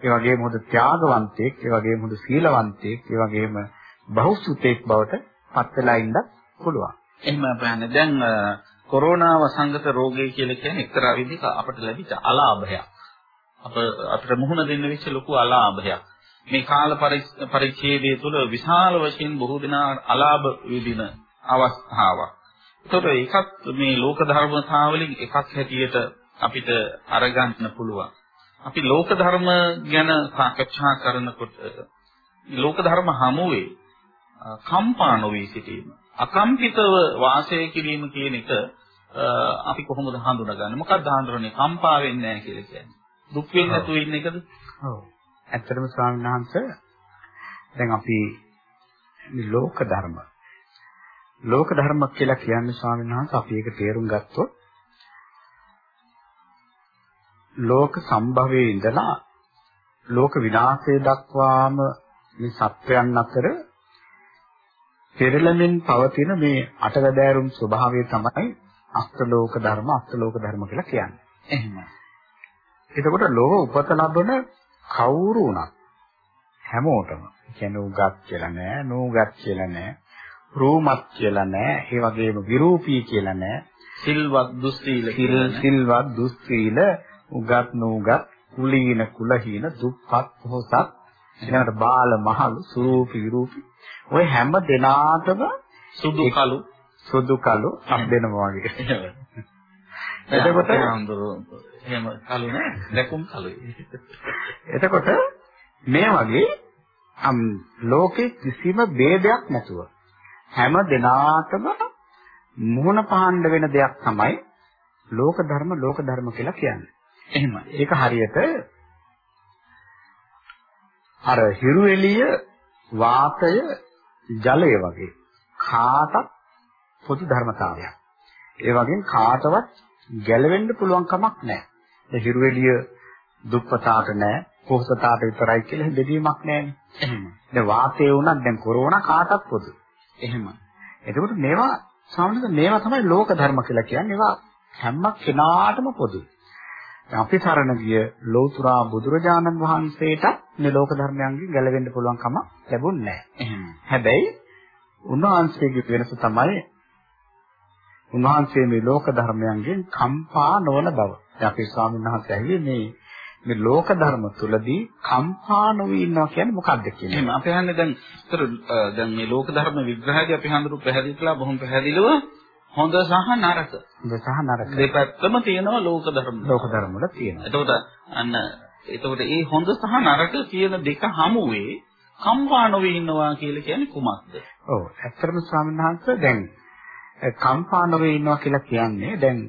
ඒ වගේම හොඳ ත්‍යාගවන්තයෙක් ඒ වගේම හොඳ සීලවන්තයෙක් ඒ වගේම බහුසුතෙක් බවට පත් වෙලා ඉන්න පුළුවන් එහෙම අපහන්නේ දැන් කොරෝනා වසංගත රෝගය කියලා කියන්නේ එක්තරා විදිහක අපට ලැබිච්ච අලාභයක්. අප අපිට මුහුණ දෙන්න වෙච්ච ලොකු අලාභයක්. මේ කාල පරිච්ඡේදය තුළ විශාල වශයෙන් බොහෝ දෙනා අලාභ විඳින අවස්ථාවක්. ඒතකොට ඒකත් මේ ලෝක ධර්මතාවලින් එකක් හැටියට අපිට අරගන්න පුළුවන්. අපි ලෝක ධර්ම ගැන සාකච්ඡා කරනකොට ලෝක ධර්ම හමුවේ කම්පා නොවී සිටීම අකම්පිතව වාසය කිරීම කියන එක අපි කොහොමද හඳුනගන්නේ? මොකක්ද හඳුනන්නේ? කම්පා වෙන්නේ නැහැ කියලා කියන්නේ. දුක් වෙන්නේ නැතුව ඉන්න එකද? ඔව්. ඇත්තටම ස්වාමීන් වහන්සේ දැන් අපි මේ ලෝක ධර්ම ලෝක ධර්ම කියලා කියන්නේ ස්වාමීන් වහන්සේ අපි ඒක තේරුම් ගත්තොත් ලෝක සම්භවයේ ඉඳලා ලෝක විනාශය දක්වාම මේ සත්‍යයන් අතර පෙරළමින් පවතින මේ අටවැදෑරුම් ස්වභාවය තමයි අෂ්ටලෝක ධර්ම අෂ්ටලෝක ධර්ම කියලා කියන්නේ. එහෙමයි. එතකොට ලෝක උපත ලබන කවුරු වුණත් හැමෝටම කියන්නේ උගත් කියලා නෑ, නූගත් කියලා නෑ, රූමත් කියලා නෑ, ඒ වගේම විරූපී කියලා නෑ, සිල්වත් දුස්සීල සිල්වත් දුස්සීල උගත් නූගත් කුලීන කුලහීන දුප්පත් පොහොසත් ඊළඟට බාල මහලු සූපි විරූපී ඔය හැම දෙනාටම සුදු කළු සුදු කළු හම්බෙනවා වගේ. <laughs> එතකොට එහෙම කළු නෑ ලැබුම් කළුයි. <laughs> එතකොට මේ වගේ අම් ලෝකේ කිසිම ભેදයක් නැතුව හැම දෙනාටම මුහුණ පහන්න වෙන දෙයක් තමයි ලෝක ධර්ම ලෝක ධර්ම කියලා කියන්නේ. එහෙමයි. ඒක හරියට අර හිරු එළිය වාතය ජලය වගේ කාටත් පොදු ධර්මතාවයක්. ඒ වගේම කාටවත් ගැලවෙන්න පුළුවන් කමක් නැහැ. ඒ හිරුවෙලිය දුප්පතාට නැහැ, පොහොසතාට විතරයි කියලා බෙදීමක් නැහැනේ. එහෙම. දැන් වාතය වුණත් දැන් කොරෝනා කාටත් පොදු. එහෙම. එතකොට මේවා සාමාන්‍යයෙන් මේවා තමයි ලෝක ධර්ම කියලා කියන්නේ. ඒවා හැම කෙනාටම පොදුයි. අපි සරණ ගිය ලෞතර බුදුරජාණන් වහන්සේට මේ ලෝක ධර්මයන්ගෙන් ගැලවෙන්න පුළුවන් කම ලැබුණේ නැහැ. හැබැයි උන්වහන්සේගේ වෙනස තමයි උන්වහන්සේ මේ ලෝක ධර්මයන්ගෙන් කම්පා නොවන බව. අපේ ස්වාමීන් වහන්සේ ඇහිලේ මේ මේ ලෝක ධර්ම තුලදී කම්පා නොවී ඉන්නවා කියන්නේ මොකක්ද කියන්නේ? එහෙනම් අපි හන්නේ දැන් දැන් මේ ලෝක ධර්ම විග්‍රහයදී අපි හඳුරු පැහැදිලි කළා බොහොම පැහැදිලිව හොඳ සහ නරක. හොඳ සහ නරක. දෙපැත්තම තියෙනවා ලෝක ධර්ම. ලෝක ධර්ම වල තියෙනවා. එතකොට අන්න එතකොට මේ හොඳ සහ නරක කියන දෙක හමුවේ කම්පා නොවී ඉන්නවා කියලා කියන්නේ කුමක්ද? ඔව් ඇත්තටම ස්වාමීන් වහන්සේ දැන් කම්පා නොවේ ඉන්නවා කියලා කියන්නේ දැන්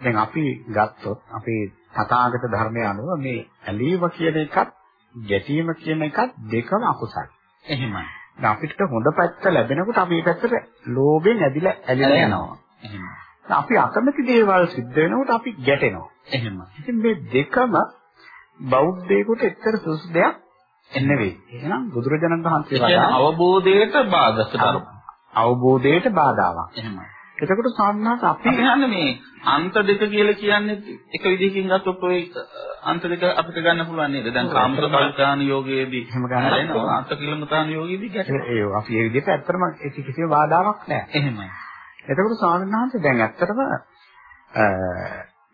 දැන් අපි ගත්තොත් අපේ තථාගත ධර්මය අනුව මේ ඇලීම කියන එකත් ගැටීම කියන එකත් දෙකම අකුසල්. එහෙමයි. දැන් අපිට හොඳ පැත්ත ලැබෙනකොට අපි මේ පැත්තට ලෝභයෙන් ඇදිලා ඇලිලා යනවා. එහෙමයි. අපි අකමැති දේවල් සිද්ධ වෙනකොට අපි ගැටෙනවා. එහෙමයි. ඉතින් මේ දෙකම බෞද්ධයෙකුට එක්තර සුසු දෙයක් නෙවෙයි. එහෙනම් බුදුරජාණන් වහන්සේ ඒ කියන්නේ අවබෝධයට බාධක ධර්ම. අවබෝධයට බාධාවක්. එහෙමයි. එතකොට සාමාන්‍යයෙන් අපි කියන්නේ මේ අන්ත දෙක කියලා කියන්නේ එක විදිහකින් ගත්තොත් ඔය අන්ත දෙක අපිට ගන්න පුළුවන් නේද? දැන් කාමක කල්පනාන යෝගයේදී එහෙම ගන්න හැලෙනවා අන්ත කිලමතාන යෝගයේදී ගැටෙනවා. ඒ අපි ඒ විදිහට ඇත්තටම කිසිම බාධාවක් නැහැ. එහෙමයි. එතකොට ස්වාමීන් වහන්සේ දැන් ඇත්තටම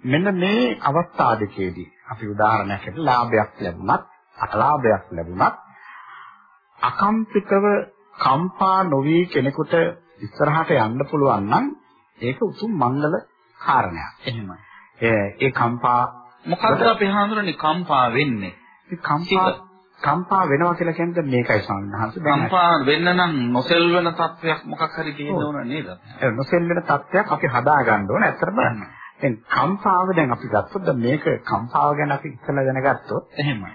මෙන්න මේ අවස්ථා දෙකේදී අපි උදාහරණයක් හිතලා ලාභයක් ලැබුණත් අලාභයක් ලැබුණත් අකම්පිතව කම්පා නොවි කෙනෙකුට ඉස්සරහට යන්න පුළුවන් නම් ඒක උතුම් මංගල කාරණයක්. එහෙමයි. ඒ කම්පා මොකද්ද අපි හඳුනන්නේ කම්පා වෙන්නේ? කම්පා කම්පා වෙනවා කියලා කියන්නේ මේකයි සංඝහංශ දැන් කම්පා වෙන්න නම් නොසෙල්වන තත්වයක් මොකක් හරි තියෙන්න ඕන නේද? නොසෙල්වෙන තත්ත්වයක් අපි හදා ගන්න ඕන. ඇත්තටම දැන් කම්පාව දැන් අපි ගත්තොත් මේක කම්පාව ගැන අපි ඉස්සෙල්ලා දැනගත්තොත් එහෙමයි.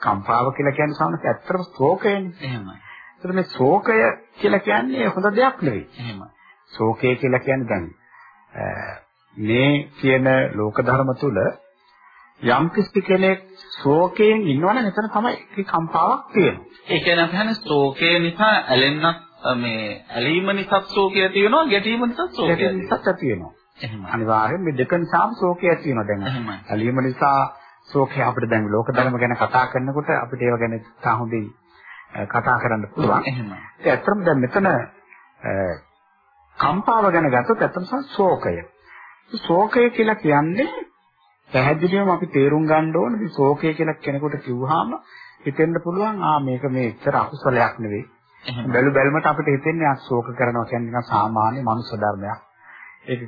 කම්පාව කියලා කියන්නේ සාමාන්‍යයෙන් ඇත්තටම ශෝකයනේ. එහෙමයි. ඒතර මේ ශෝකය කියලා කියන්නේ හොඳ දෙයක් නෙවෙයි. එහෙමයි. ශෝකය කියලා කියන්නේ දැන් මේ කියන ලෝක ධර්ම තුල යම් කිසි කෙනෙක් ශෝකයෙන් ඉන්නවනම් එතන තමයි ඒ කම්පාවක් තියෙන්නේ. ඒ කියන්නේ අපි හන්නේ ශෝකය නිසා ඇලෙන්නත් මේ ඇලීම නිසා ශෝකය තියෙනවා ගැටීම නිසා ශෝකය ඇති වෙනවා. එහෙමයි. අනිවාර්යෙන් මේ දෙක නිසාම ශෝකය ඇති වෙනවා දැන්. ඇලීම නිසා ශෝකය අපිට දැන් ලෝක ධර්ම ගැන කතා කරනකොට අපිට ඒව ගැන තා හොඳින් කතා කරන්න පුළුවන්. එහෙමයි. ඒ ඇත්තටම දැන් මෙතන කම්පාව ගැන ගත්තොත් ඇත්තටම ශෝකය. ශෝකය කියලා කියන්නේ පැහැදිලිවම අපි තේරුම් ගන්න ඕනේ මේ ශෝකය කියලා කෙනෙකුට කිව්වහම හිතෙන්න පුළුවන් ආ මේක මේ ඉතර අකුසලයක් නෙවෙයි. බැලු බැලමට අපිට හිතෙන්නේ ආ ශෝක කරනවා කියන්නේ නිකන් සාමාන්‍ය මනුෂ්‍ය ධර්මයක්. ඒක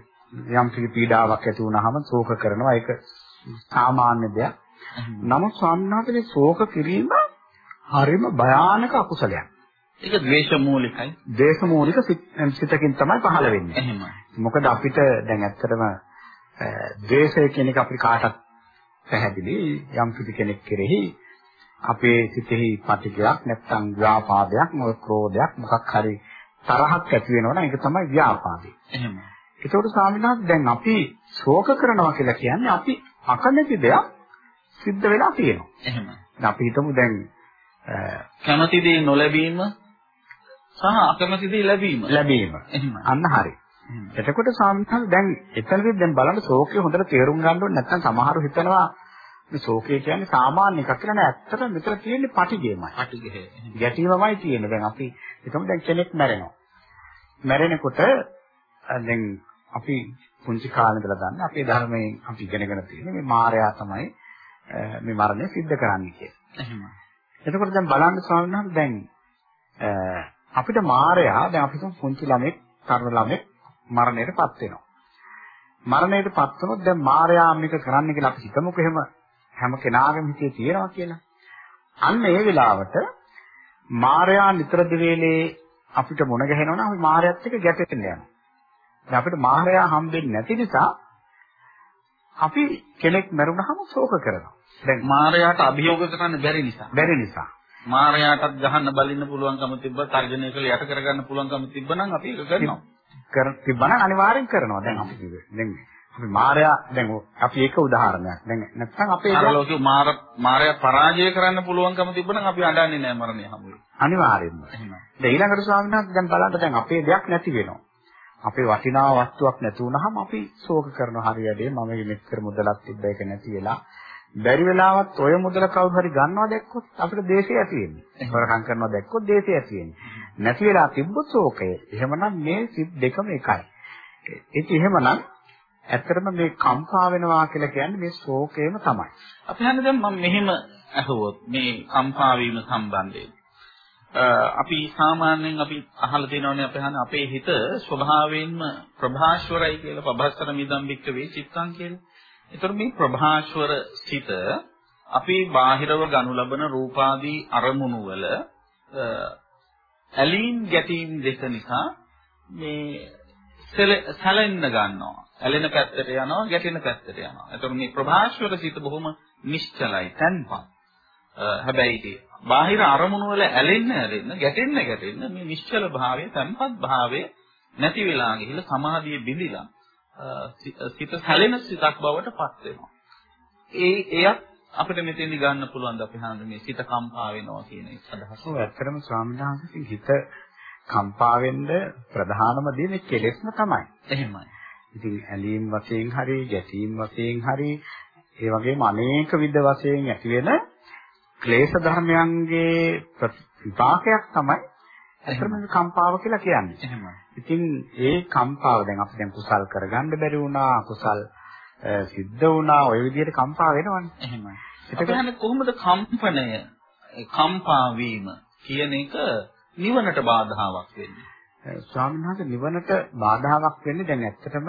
යම් කිසි පීඩාවක් ඇති වුනහම ශෝක කරනවා. ඒක සාමාන්‍ය දෙයක්. නමුත් ස්වාමීනාගේ ශෝක කිරීම හරිම භයානක අකුසලයක්. ඒක ද්වේෂ මූලිකයි. දේශ මූලික සිතකින් තමයි පහළ වෙන්නේ. එහෙමයි. මොකද අපිට දැන් ඇත්තටම ද්වේෂය කියන එක අපිට කාටත් පැහැදිලි යම් කිසි කෙනෙක් කෙරෙහි අපේ සිතෙහි පටිගයක් නැත්නම් ව්‍යාපාදයක් මොකක් ක්‍රෝධයක් මොකක් හරි තරහක් ඇති වෙනවනම් ඒක තමයි ව්‍යාපාදේ. එහෙමයි. ඒකෝට ස්වාමීනාත් දැන් අපි ශෝක කරනවා කියලා කියන්නේ අපි අකමැති දෙයක් සිද්ධ වෙලා තියෙනවා. එහෙමයි. අපි හිතමු දැන් කැමති දේ නොලැබීම සහ අකමැති දේ ලැබීම. ලැබීම. අන්න හරි. එතකොට සාමිතල් දැන් එතනදී දැන් බලන්න ශෝකය හොඳට තේරුම් ගන්න ඕනේ නැත්නම් සමහරව හිතනවා මේ ශෝකය කියන්නේ සාමාන්‍ය එකක් කියලා නෑ ඇත්තට මෙතන තියෙන්නේ පටිගේමයි. පටිඝය. ගැටීමමයි තියෙන්නේ. දැන් අපි හිතමු දැන් කෙනෙක් මැරෙනවා. මැරෙනකොට දැන් අපි පුංචි කාලේ ඉඳලා දන්නේ අපේ ධර්මයෙන් අපි ඉගෙනගෙන තියෙන්නේ මේ මායя තමයි මේ මරණය සිද්ධ කරන්නේ කියලා. එහෙමයි. එතකොට දැන් බලන්න ස්වාමීන් වහන්සේ දැන් අපිට මායයා දැන් අපි තුන් පුංචි ළමෙක් තරුණ ළමෙක් මරණයටපත් වෙනවා. මරණයටපත් වුණොත් දැන් මායයා මේක කරන්න කියලා අපි හිතමුකෝ එහෙම හැම කෙනාගේම හිතේ තියෙනවා කියලා. අන්න ඒ වෙලාවට මායයා නිතර දිවේලේ අපිට මොන ගහනවා නම් අපි මායයත් එක්ක ගැටෙන්න යනවා. දැන් අපිට මායයා හම්බෙන්නේ නැති නිසා අපි කෙනෙක් මරුණහම ශෝක කරනවා. දැන් මාරයාට අභියෝග කරන්න බැරි නිසා. බැරි නිසා. මාරයාටත් ගහන්න බලින්න පුළුවන්කම තිබ්බ තර්ජනය කළ යට කරගන්න පුළුවන්කම තිබ්බනම් අපි ඒක කරනවා. කර තිබ්බනම් අනිවාර්යෙන් කරනවා. දැන් අපි කිව්වේ. දැන් අපි මායя දැන් අපි ඒක උදාහරණයක්. දැන් නැත්නම් අපේ ලෝකේ මාර මාරයා පරාජය කරන්න පුළුවන්කම තිබ්බනම් අපි අඬන්නේ නැහැ මරණය හැමෝම. අනිවාර්යෙන්ම. දැන් ඊළඟට ස්වාමීන් වහන්සේ දැන් බලන්න දැන් අපේ දෙයක් නැති වෙනවා. අපේ වටිනා වස්තුවක් නැති වුනහම අපි ශෝක කරනවා හරියදී මම මේ මෙච්චර මුදලක් තිබ්බ එක නැති වෙලා බැරි වෙලාවත් ඔය මුදල කවුරු හරි ගන්නවා දැක්කොත් අපිට දේශය ඇති වෙන්නේ. හොරකම් කරනවා දැක්කොත් දේශය ඇති වෙන්නේ. නැති වෙලා තිබ්බොත් ශෝකය. එහෙමනම් මේ සිත් දෙකම එකයි. ඒක එහෙමනම් ඇත්තටම මේ කම්පා වෙනවා කියලා කියන්නේ මේ ශෝකයම තමයි. අපි හන්නේ දැන් මම මෙහෙම අහුවොත් මේ කම්පා වීම සම්බන්ධයෙන් අපි සාමාන්‍යයෙන් අපි අහලා තියෙනවනේ අපි හන්නේ අපේ හිත ස්වභාවයෙන්ම ප්‍රභාස්වරයි කියලා පබස්සර මිදම් බික්ක වේ චිත්තං කියලා. ඒතර මේ ප්‍රභාස්වර සිත අපි බාහිරව ගනු ලබන රූපාදී අරමුණු වල ඇලීම් ගැටීම් දෙක නිසා මේ සැලෙන්න ගන්නවා. ඇලෙන පැත්තට යනවා, ගැටෙන පැත්තට යනවා. එතකොට මේ ප්‍රභාස්වර සිත බොහොම නිශ්චලයි, තන්පත්. හැබැයි බාහිර අරමුණු වල ඇලෙන්න ඇලෙන්න, ගැටෙන්න ගැටෙන්න මේ නිශ්චල භාවය, තන්පත් භාවය නැති වෙලා ගිහිල්ලා සමාධිය බිඳිලා සිත සැලෙන සිතක් බවට පත් වෙනවා. ඒ එයත් අපිට මෙතෙන්දි ගන්න පුළුවන් ද අපි හඳුන් මේ සිත කම්පා වෙනවා කියන එක අදහස. ඔව් ඇත්තටම ස්වාමීන් වහන්සේ හිත කම්පා වෙන්න ප්‍රධානම දේ මේ කෙලෙස්ම තමයි. එහෙමයි. ඉතින් ඇලීම් වශයෙන් හරි ගැටීම් වශයෙන් හරි ඒ වගේම අනේක විද වශයෙන් ඇති වෙන ක්ලේශ ධර්මයන්ගේ විපාකයක් තමයි ඇත්තම කම්පාව කියලා කියන්නේ. එහෙමයි. ඉතින් ඒ කම්පාව දැන් අපි දැන් කුසල් කරගන්න බැරි වුණා, කුසල් සිද්ධ වුණා, ওই විදිහට කම්පා වෙනවනේ. එහෙමයි. එතකොට කොහොමද කම්පණය, කම්පා වීම කියන එක නිවනට බාධාවක් වෙන්නේ? ස්වාමීන් වහන්සේ නිවනට බාධාවක් වෙන්නේ දැන් ඇත්තටම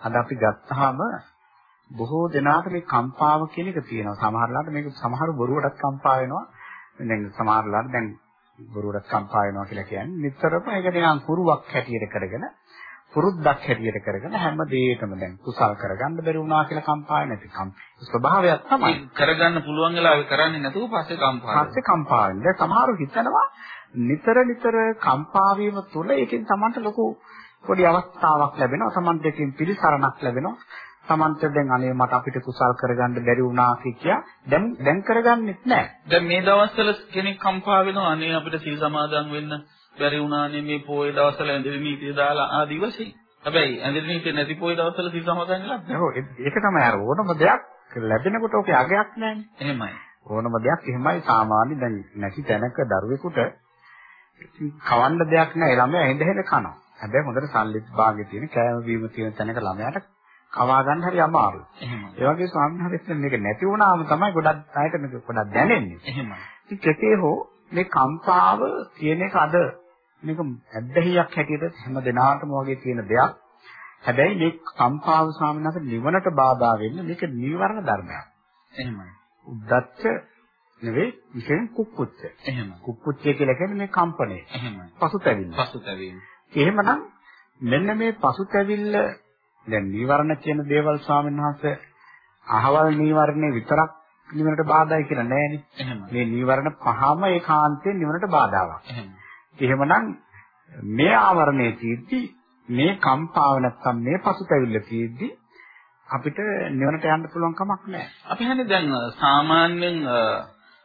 අද අපි ගත්තාම බොහෝ දෙනාට මේ කම්පාව කියන එක තියෙනවා. සමහරලාට මේක සමහර බොරුවටත් කම්පා වෙනවා. දැන් සමහරලාට දැන් බොරුවට කම්පා වෙනවා කියලා කියන්නේ නිතරම ඒක නිකන් කුරුවක් හැටියට කරගෙන පුරුද්දක් හැටියට කරගෙන හැම දෙයකම දැන් කුසල් කරගන්න බැරි වුණා කියලා කම්පා නැති කම් ස්වභාවයක් තමයි. කරගන්න පුළුවන් වෙලාවෙ කරන්නේ නැතුව පස්සේ කම්පා පස්සේ කම්පා වෙනවා. සමහරව හිතනවා නිතර නිතර කම්පා වීම තුළ ඒකෙන් Tamanට ලොකු පොඩි අවස්ථාවක් ලැබෙනවා. Tamanට ඒකෙන් පිළිසරණක් ලැබෙනවා Tamante දැන් අනේ මට අපිට කුසල් කරගන්න බැරි වුණා කියා දැන් දැන් කරගන්නෙත් නැහැ. දැන් මේ දවස්වල කෙනෙක් කම්පා වෙනවා අනේ අපිට සිල් සමාදන් වෙන්න බැරි වුණානේ මේ පොයේ දවස්වල ඇඳෙවි නීතිය දාලා ආදි වශයෙන්. හැබැයි ඇඳෙවි නීතිය නැති පොයේ දවස්වල සිල් සමාදන් වෙලා. ඔව් ඒක තමයි අර ඕනම දෙයක් ලැබෙනකොට ඔකේ අගයක් නැහැ. එහෙමයි. ඕනම දෙයක් එහෙමයි සාමාන්‍ය දැන් නැති තැනක දරුවෙකුට කවන්න දෙයක් නැහැ ළමයා ඇඳ හැද කනවා. හැබැයි හොඳට සල්ලිත් භාගෙ තියෙන කෑම බීම තියෙන තැනක ළමයාට කවා ගන්න හරි අමාරුයි. එහෙමයි. ඒ වගේ ස්වාමීන් වහන්සේ මේක නැති වුණාම තමයි ගොඩක් අයට මේක ගොඩක් දැනෙන්නේ. එහෙමයි. ඉතින් කෙසේ හෝ මේ කම්පාව කියන එක අද මේක ඇද්දහියක් හැටියට හැම දිනාටම වගේ තියෙන දෙයක්. හැබැයි මේ කම්පාව ස්වාමීන් වහන්සේ නිවනට බාධා වෙන්නේ මේක නිවර්ණ ධර්මයක්. එහෙමයි. උද්දච්ච නෙවෙයි විශේෂයෙන් කුක්කුච්ච. එහෙමයි. කුක්කුච්චය කියලා කියන්නේ මේ කම්පණය. එහෙමයි. පසුතැවිල්ල. පසුතැවීම. එහෙමනම් මෙන්න මේ පසුතැවිල්ල දැන් නීවරණ කියන දේවල් ස්වාමීන් වහන්සේ අහවල් නීවරණේ විතරක් නිවනට බාධායි කියලා නෑනේ. මේ නීවරණ පහම ඒකාන්තයෙන් නිවනට බාධාවක්. එහෙමනම් මේ ආවරණයේ තියෙද්දි මේ කම්පාව නැත්තම් මේ පසුතැවිල්ල තියෙද්දි අපිට නිවනට යන්න පුළුවන් කමක් නැහැ. අපි හන්නේ දැන් සාමාන්‍යයෙන්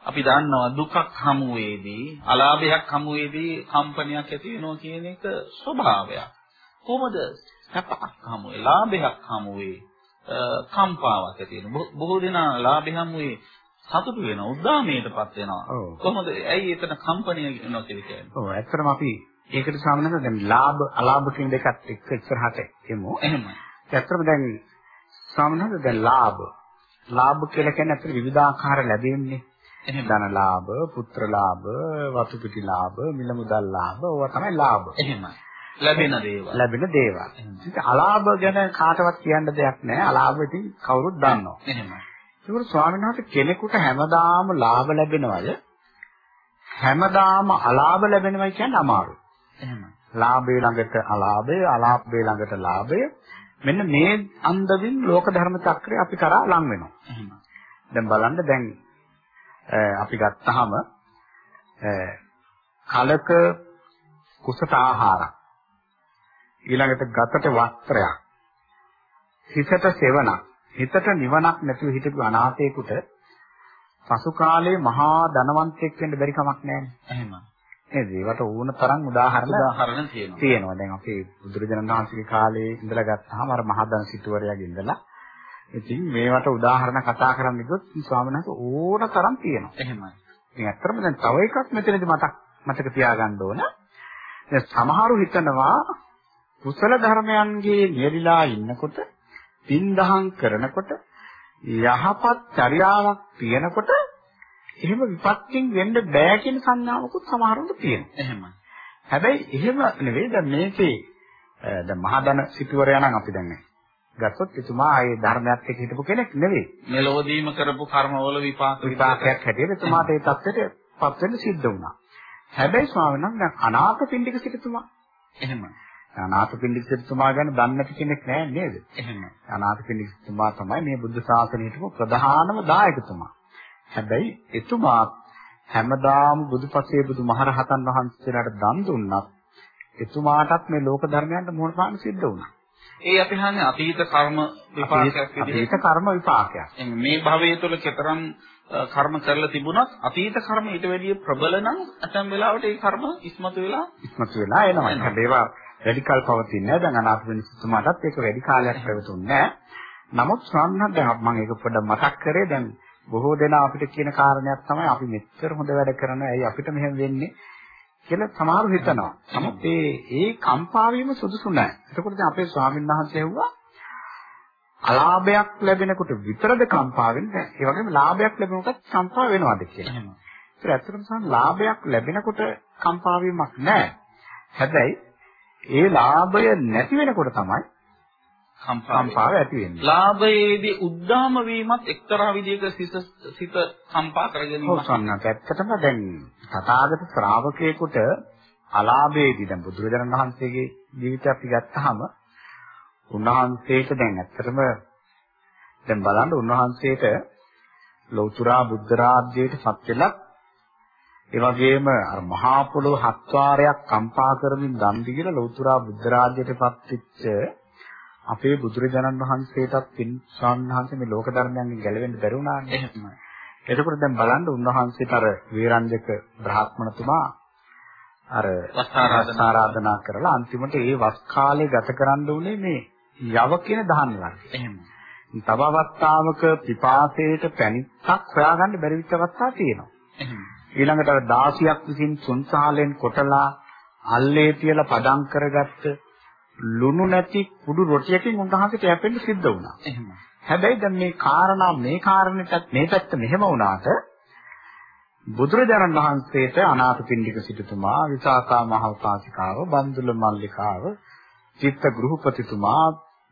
අපි දන්නවා දුකක් හමු වේදී අලාභයක් හමු වේදී කම්පනයක් ඇති වෙනවා කියන එක ස්වභාවයක්. කොහොමද සැපක් හමු වේ, ලාභයක් හමු වේ, කම්පාවක් ඇති වෙන. බොහෝ දෙනා ලාභය හමු වේ සතුටු වෙනවා, උද්දාමයටපත් වෙනවා. කොහොමද? ඇයි එතන කම්පණය වෙනවා කියලා කියන්නේ? ඔව් ඇත්තටම අපි ඒකට සාමාන්‍යයෙන් දැන් ලාභ අලාභ කියන දෙකත් එක්ක ඉස්සරහට එමු. එහෙමයි. ඇත්තටම දැන් සාමාන්‍යයෙන් දැන් ලාභ ලාභ කියලා කියන්නේ ඇත්තට විවිධාකාර ලැබෙන්නේ. එහෙනම් ධන ලාභ, පුත්‍ර ලාභ, වතු පිටි ලාභ, මිල මුදල් ලාභ, ඕවා තමයි ලාභ. එහෙමයි. ලැබෙන දේවල්. ලැබෙන දේවල්. ඉතින් අලාභ ගැන කාටවත් කියන්න දෙයක් නැහැ. අලාභ ඉතින් කවුරුත් දන්නවා. එහෙමයි. ඒකෝ ස්වාමීන් වහන්සේ කෙනෙකුට හැමදාම ලාභ ලැබෙනවද? හැමදාම අලාභ ලැබෙනවයි කියන්නේ අමාරුයි. එහෙමයි. ලාභේ ළඟට අලාභය, අලාභේ ළඟට ලාභය. මෙන්න මේ අන්දමින් ලෝක ධර්ම චක්‍රය අපි කරා ලං වෙනවා. එහෙමයි. දැන් බලන්න දැන් අපි ගත්තාම කලක කුසට ආහාරක් ඊළඟට ගතට වස්ත්‍රයක්. හිතට සෙවණක්. හිතට නිවනක් නැතුව හිටපු අනාථයෙකුට පසු කාලේ මහා ධනවන්තයෙක් වෙන්න බැරි කමක් නැහැ එහෙමයි. නේද? ඒවට ඕන තරම් උදාහරණ උදාහරණ තියෙනවා. තියෙනවා. දැන් අපේ බුදුරජාණන් වහන්සේගේ කාලේ ඉඳලා ගත්තාම අර මහා ධන සිටුවරයාගේ ඉඳලා ඉතින් මේවට උදාහරණ කතා කරන්න ගියොත් ස්වාමීන් වහන්සේ ඕන තරම් තියෙනවා. එහෙමයි. ඉතින් ඇත්තටම දැන් තව එකක් මෙතනදි මතක් මතක තියාගන්න ඕන. දැන් සමහරු හිතනවා කුසල ධර්මයන්ගේ නියලිලා ඉන්නකොට පින්දහම් කරනකොට යහපත් චර්යාවක් තියෙනකොට එහෙම විපත්තින් වෙන්න බෑ කියන සංඥාවකුත් සමහරවිට තියෙනවා. එහෙමයි. හැබැයි එහෙම නෙවෙයි දැන් මේකේ දැන් මහදන සිටුවරයා නම් අපි දැන් ගත්තොත් එතුමා ආයේ ධර්මයක් එක්ක හිටපු කෙනෙක් නෙවෙයි. මෙලොවදීම කරපු කර්මවල විපාක විපාකයක් හැටියට එතුමාට ඒ தත්ත්වයට පත් වෙන්න සිද්ධ වුණා. හැබැයි ස්වාමීන් වහන්සේ අනාථ පින්ඩික සිටුතුමා එහෙමයි. අනාථපිණ්ඩික සිටුමා ගැන දන්නේ නැති කෙනෙක් නෑ නේද? එහෙම. අනාථපිණ්ඩික සිටුමා තමයි මේ බුද්ධ ශාසනයට ප්‍රධානම දායකතුමා. හැබැයි එතුමා හැමදාම බුදුපසේ බුදුමහරහතන් වහන්සේලාට දන් දුන්නත් එතුමාටත් මේ ලෝක ධර්මයන්ට මුහුණ පාන්න සිද්ධ වුණා. ඒ අපි හන්නේ අතීත කර්ම විපාකයක් විදිහට. අතීත කර්ම විපාකයක්. මේ භවයේ තුල කතරම් කර්ම කරලා තිබුණත් අතීත කර්ම ඊට වැඩිය ප්‍රබල නම් ඇතම් වෙලාවට ඒ කර්ම ඉස්මතු වෙලා ඉස්මතු වෙලා එනවා. හැබැයි ඒවා වැඩි කල් පවතින්නේ නැහැ. දැන් අනාථ වෙන සිතුමාටත් ඒක වැඩි කාලයක් පැවතුන්නේ නැහැ. නමුත් ස්වාමීන් දැන් මම ඒක පොඩ්ඩක් මතක් කරේ දැන් බොහෝ දෙනා අපිට කියන කාරණයක් තමයි අපි මෙච්චර හොඳ වැඩ කරනවා. ඇයි අපිට මෙහෙම වෙන්නේ? කියලා සමහරව හිතනවා. නමුත් ඒ ඒ කම්පා වීම සුදුසු නැහැ. එතකොට දැන් අපේ ස්වාමීන් වහන්සේ ඇහුවා අලාභයක් ලැබෙනකොට විතරද කම්පා වෙන්නේ? ඒ වගේම ලාභයක් ලැබෙනකොටත් කම්පා වෙනවද කියලා. ඒක ඇත්තටම සම ලාභයක් ලැබෙනකොට කම්පා වීමක් නැහැ. හැබැයි ඒ ලාභය නැති වෙනකොට තමයි කම්පාව ඇති වෙන්නේ. ලාභයේදී උද්දාම වීමත් එක්තරා විදිහක සිත සිත කම්පා කරගෙන ඉන්නවා. ඔව් ඇත්තටම දැන් තථාගත ශ්‍රාවකයෙකුට අලාභයේදී දැන් බුදුරජාණන් වහන්සේගේ ජීවිතය අපි ගත්තාම උන්වහන්සේට දැන් ඇත්තටම දැන් බලන්න උන්වහන්සේට ලෞතුරා බුද්ධ රාජ්‍යයට පත් වෙලා ඒ වගේම අර මහා පොළොව හත් වාරයක් කම්පා කරමින් දන් දීලා ලෞතුරා බුද්ධ රාජ්‍යයට පත් වෙච්ච අපේ බුදුරජාණන් වහන්සේටත් පින් ස්වාමීන් මේ ලෝක ධර්මයන්ගෙන් ගැලවෙන්න බැරි වුණානේ. එතකොට දැන් බලන්න උන්වහන්සේට අර වේරංජක බ්‍රාහ්මණතුමා අර ආරාධනා කරලා අන්තිමට ඒ වස් කාලේ ගත කරන්න උනේ මේ යව කියන දහන්න ළඟ. එහෙමයි. තව අවස්ථාවක පිපාසයට පැණිත්තක් හොයාගන්න බැරි විච අවස්ථා තියෙනවා. ඊළඟට අර 16ක් විසින් සුන්සහලෙන් කොටලා අල්ලේ තියලා පදම් කරගත්ත ලුණු නැති කුඩු රොටියකින් උන්වහන්සේට යැපෙන්න සිද්ධ වුණා. එහෙමයි. හැබැයි දැන් මේ කාරණා මේ කාරණේටත් මේ පැත්ත මෙහෙම වුණාට බුදුරජාණන් වහන්සේට අනාථපිණ්ඩික සිටුතුමා, විසාකා මහෝපාසිකාව, බන්දුල මල්ලිකාව, චිත්ත ගෘහපතිතුමා,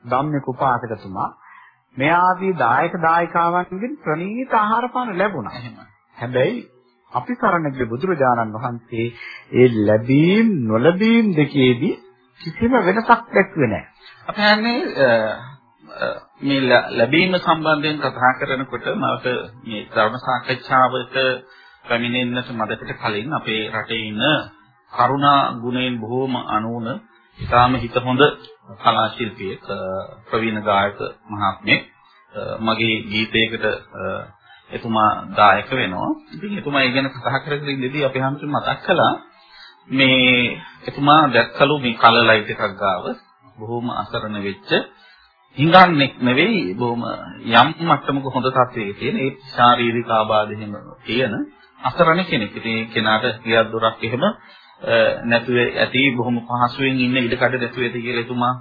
ධම්මික උපාසකතුමා මේ ආදී දායක දායකාවන්ගෙන් ප්‍රණීත ආහාර පාන ලැබුණා. එහෙමයි. හැබැයි අපි කරන්නේ බුදුරජාණන් වහන්සේ ඒ ලැබීම් නොලැබීම් දෙකේදී කිසිම වෙනසක් දැක්ුවේ නැහැ. අපි හන්නේ මේ ලැබීම සම්බන්ධයෙන් කතා කරනකොට මට මේ ධර්ම සාකච්ඡාවක පැමිණෙන්නට මදකට කලින් අපේ රටේ ඉන්න කරුණා ගුණයෙන් බොහෝම අනුන ඉතාම හිත හොඳ කලා ශිල්පියෙක් ප්‍රවීණ ගායක මහත්මයෙක් මගේ ගීතයකට එතුමා දායක වෙනවා. ඉතින් එතුමා ඒ ගැන කතා කරගෙන ඉඳිදී අපි හැමෝටම මතක් කළා මේ එතුමා දැක්කලු මේ කල ලයිට් එකක් ගාව බොහොම අසරණ වෙච්ච හිඟන්නෙක් නෙවෙයි බොහොම යම් මට්ටමක හොඳ තත්වයක තියෙන ඒ ශාරීරික ආබාධ එහෙම තියෙන අසරණ කෙනෙක්. ඉතින් ඒ කෙනාට ක්‍රියාවක් දොරක් එහෙම නැතුව ඇති බොහොම පහසුවෙන් ඉන්න ඉඩකඩ නැතුව ඇති කියලා එතුමා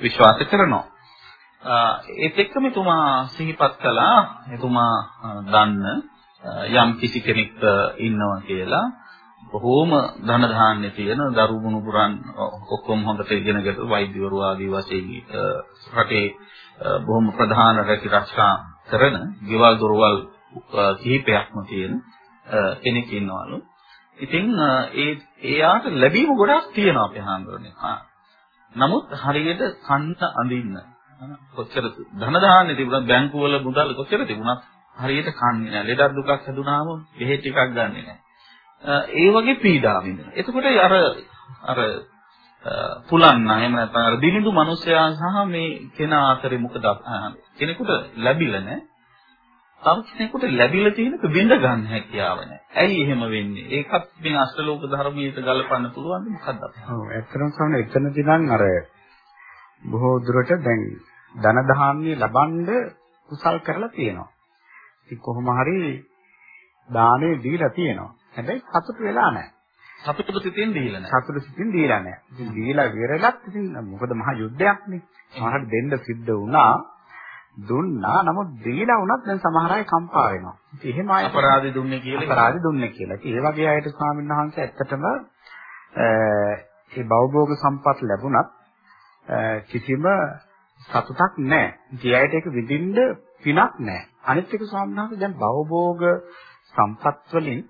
විශ්වාස කරනවා. ඒත් එක්කම එතුමා සිහිපත් කළා එතුමා දන්න යම් කිසි කෙනෙක් ඉන්නවා කියලා බොහෝම ධන ධාන්‍ය තියෙන දරු මුණුපුරන් ඔක්කොම හොඳට ඉගෙනගත්තු වෛද්‍යවරු ආදී වශයෙන් රටේ බොහොම ප්‍රධාන රැකී රක්ෂා කරන ගෙවල් දොරවල් කිහිපයක්ම තියෙන කෙනෙක් ඉන්නවලු. ඉතින් ඒ එයාට ලැබීම ගොඩක් තියෙනවා අපි හඳුනන්නේ. නමුත් හරියට කන්න අඳින්න කොච්චර ධන ධාන්‍ය තිබුණත් බැංකුවල මුදල් කොච්චර තිබුණත් හරියට කන්නේ නැහැ. ලෙඩක් දුකක් හැදුනාම බෙහෙත් ටිකක් ගන්නෙ නැහැ. ඒ වගේ පීඩා විඳින. එතකොට අර අර පුලන්න එහෙම නැත්නම් අර දිනිඳු මිනිසයා සහ මේ කෙනා අතරේ මොකද කෙනෙකුට ලැබිලා නැහැ. තව කෙනෙකුට ලැබිලා තියෙනක විඳ ගන්න හැකියාව නැහැ. ඇයි එහෙම වෙන්නේ? ඒකත් මේ අෂ්ටලෝක ධර්මයට ගලපන්න පුළුවන්ද මොකක්ද අපේ? ඔව් ඇත්තටම සමන එතනදී නම් අර බොහෝ දුරට දැන් ධන ධාන්‍ය ලබනද කුසල් කරලා තියෙනවා. ඉතින් කොහොම හරි දානේ දීලා තියෙනවා. හැබැයි සතුට වෙලා නැහැ. සතුට සිතින් දීලා නැහැ. සතුට සිතින් දීලා නැහැ. ඉතින් දීලා විරලත් ඉතින් මොකද මහා යුද්ධයක්නේ. සමහරට දෙන්න සිද්ධ වුණා. දුන්නා. නමුත් දීලා වුණත් දැන් සමහර අය කම්පා වෙනවා. ඉතින් එහෙම අය අපරාධي දුන්නේ කියලා අපරාධي දුන්නේ කියලා. ඉතින් ඒ වගේ අයට ස්වාමීන් වහන්සේ ඇත්තටම ඒ භවභෝග සම්පත් ලැබුණත් කිසිම සතුටක් නැහැ. අයට ඒක විඳින්න පිනක් නැහැ. අනිත් එක ස්වාමීන් වහන්සේ දැන් භවභෝග සම්පත් වලින්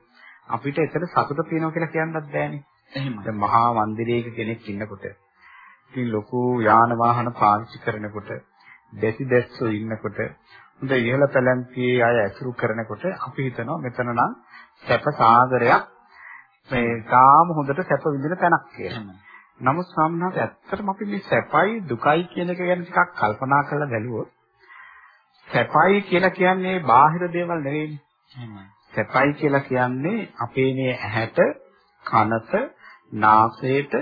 අපිට එතන සතුට තියෙනවා කියලා කියන්නත් බෑනේ. එහෙමයි. දැන් මහා මන්දිරයක කෙනෙක් ඉන්නකොට ඉතින් ලොකු යාන වාහන පාවිච්චි කරනකොට දැසි දැස්සෝ ඉන්නකොට හොඳ ඉහළ පැලැන්තියේ අය ඇසුරු කරනකොට අපි හිතනවා මෙතන නම් සැප සාගරයක් මේ තාම හොඳට සැප විඳින තැනක් කියලා. නමුත් සාමනාත ඇත්තටම අපි මේ සැපයි දුකයි කියන එක ගැන ටිකක් කල්පනා කරලා බැලුවොත් සැපයි කියලා කියන්නේ බාහිර දේවල් නෙවෙයි. සැපයි කියලා කියන්නේ අපේ මේ ඇහැට, කනට, නාසයට,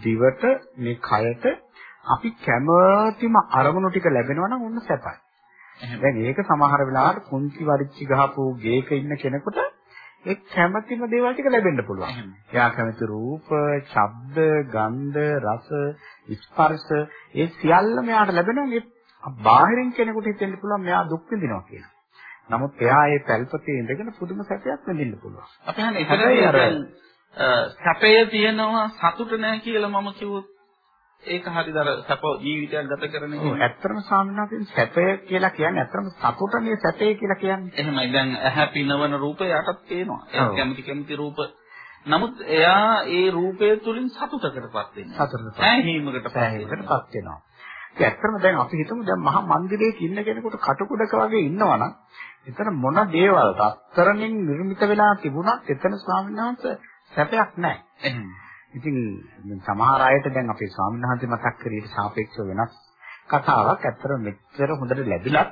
දිවට, මේ කයට අපි කැමතිම අරමුණු ටික ලැබෙනවා නම් ඔන්න සැපයි. දැන් ඒක සමහර වෙලාවට කුංචි වරිච්චි ගහපු ගේක ඉන්න කෙනෙකුට ඒ කැමැතිම දේවල් ටික ලැබෙන්න පුළුවන්. එයා කැමති රූප, ශබ්ද, ගන්ධ, රස, ස්පර්ශ ඒ සියල්ලම එයාට ලැබෙනවා. මේ බාහිරින් කෙනෙකුට හිතෙන්න පුළුවන් මෙයා දුක් විඳිනවා කියලා. නමුත් එයා ඒ පැල්පතේ ඉඳගෙන පුදුම සැපයක් විඳින්න පුළුවන්. අපි හන්නේ සැපය තියෙනවා සතුට නැහැ කියලා මම කිව්වොත් ඒක හරියද අර සැප ජීවිතයක් ගත කරන එක. ඇත්තටම ස්වාමීන් සැපය කියලා කියන්නේ ඇත්තටම සතුටනේ සැපය කියලා කියන්නේ. එහෙමයි. දැන් ඇහැ පිනවන රූපය යටත් පේනවා. ඒ කැමති කැමති රූප. නමුත් එයා ඒ රූපය තුලින් සතුටකටපත් වෙනවා. සතුටකට. සෑහීමකටපත් වෙනවා. ඒ ඇත්තටම දැන් අපි හිතමු දැන් මහා මන්දිරයක ඉන්න කෙනෙකුට කටුකුඩක වගේ ඉන්නවනම් එතන මොන දේවල් රත්තරන්ෙන් නිර්මිත වෙලා තිබුණත් එතන ස්වාමීන් වහන්සේ සැපයක් නැහැ. එහෙනම් ඉතින් සමහර අයට දැන් අපේ ස්වාමීන් වහන්සේ මතක් කරීට සාපේක්ෂව වෙනස් කතාවක්. ඇත්තට මෙච්චර හොඳට ලැබිලත්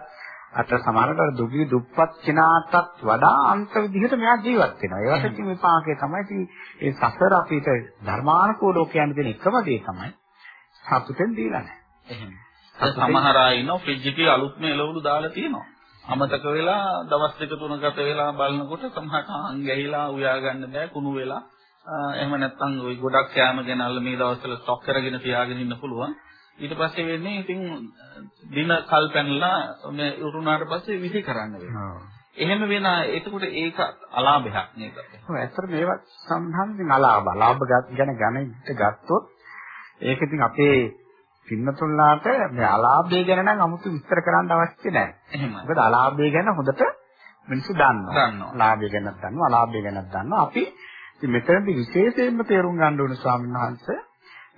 අත සමහරකට දුගී දුප්පත් කෙනාටත් වඩා අන්ත විදිහට මෙයා ජීවත් වෙනවා. ඒවට ඉතින් විපාකේ තමයි ඉතින් ඒ සසර අපිට ධර්මානුකූලව කියන්න දෙන එකම දේ තමයි සතුටෙන් දීලා නැහැ. එහෙම. සමහර අය ඉන්නවා ෆ්‍රිජ් එකේ අලුත්ම එළවලු දාලා තියෙනවා. අමතක වෙලා දවස් දෙක තුන ගත වෙලා බලනකොට සමහරට අං ගැහිලා උයා ගන්න බෑ කුණු වෙලා එහෙම නැත්නම් ওই ගොඩක් කෑම ගැන අල්ල මේ දවස්වල ස්ටොක් කරගෙන තියාගෙන ඉන්න පුළුවන්. ඊට පස්සේ වෙන්නේ ඉතින් දින කල් පැනලා මේ උරුණාට පස්සේ විසි කරන්න වෙනවා. එහෙම වෙන එතකොට ඒක අලාභයක් නේද? ඔව් ඇත්තට මේවා සම්බන්ධයෙන් අලාභ. ලාභ ගැන ගණිත ගත්තොත් ඒක ඉතින් අපේ පින්නතුල්ලාට මේ අලාභය ගැන නම් 아무තු විස්තර කරන්න අවශ්‍ය නැහැ. එහෙමයි. මොකද අලාභය ගැන හොඳට මිනිස්සු දන්නවා. දන්නවා. ලාභය ගැනත් දන්නවා, අලාභය ගැනත් දන්නවා. අපි ඉතින් මෙතනදී විශේෂයෙන්ම තේරුම් ගන්න ඕන ස්වාමීන් වහන්සේ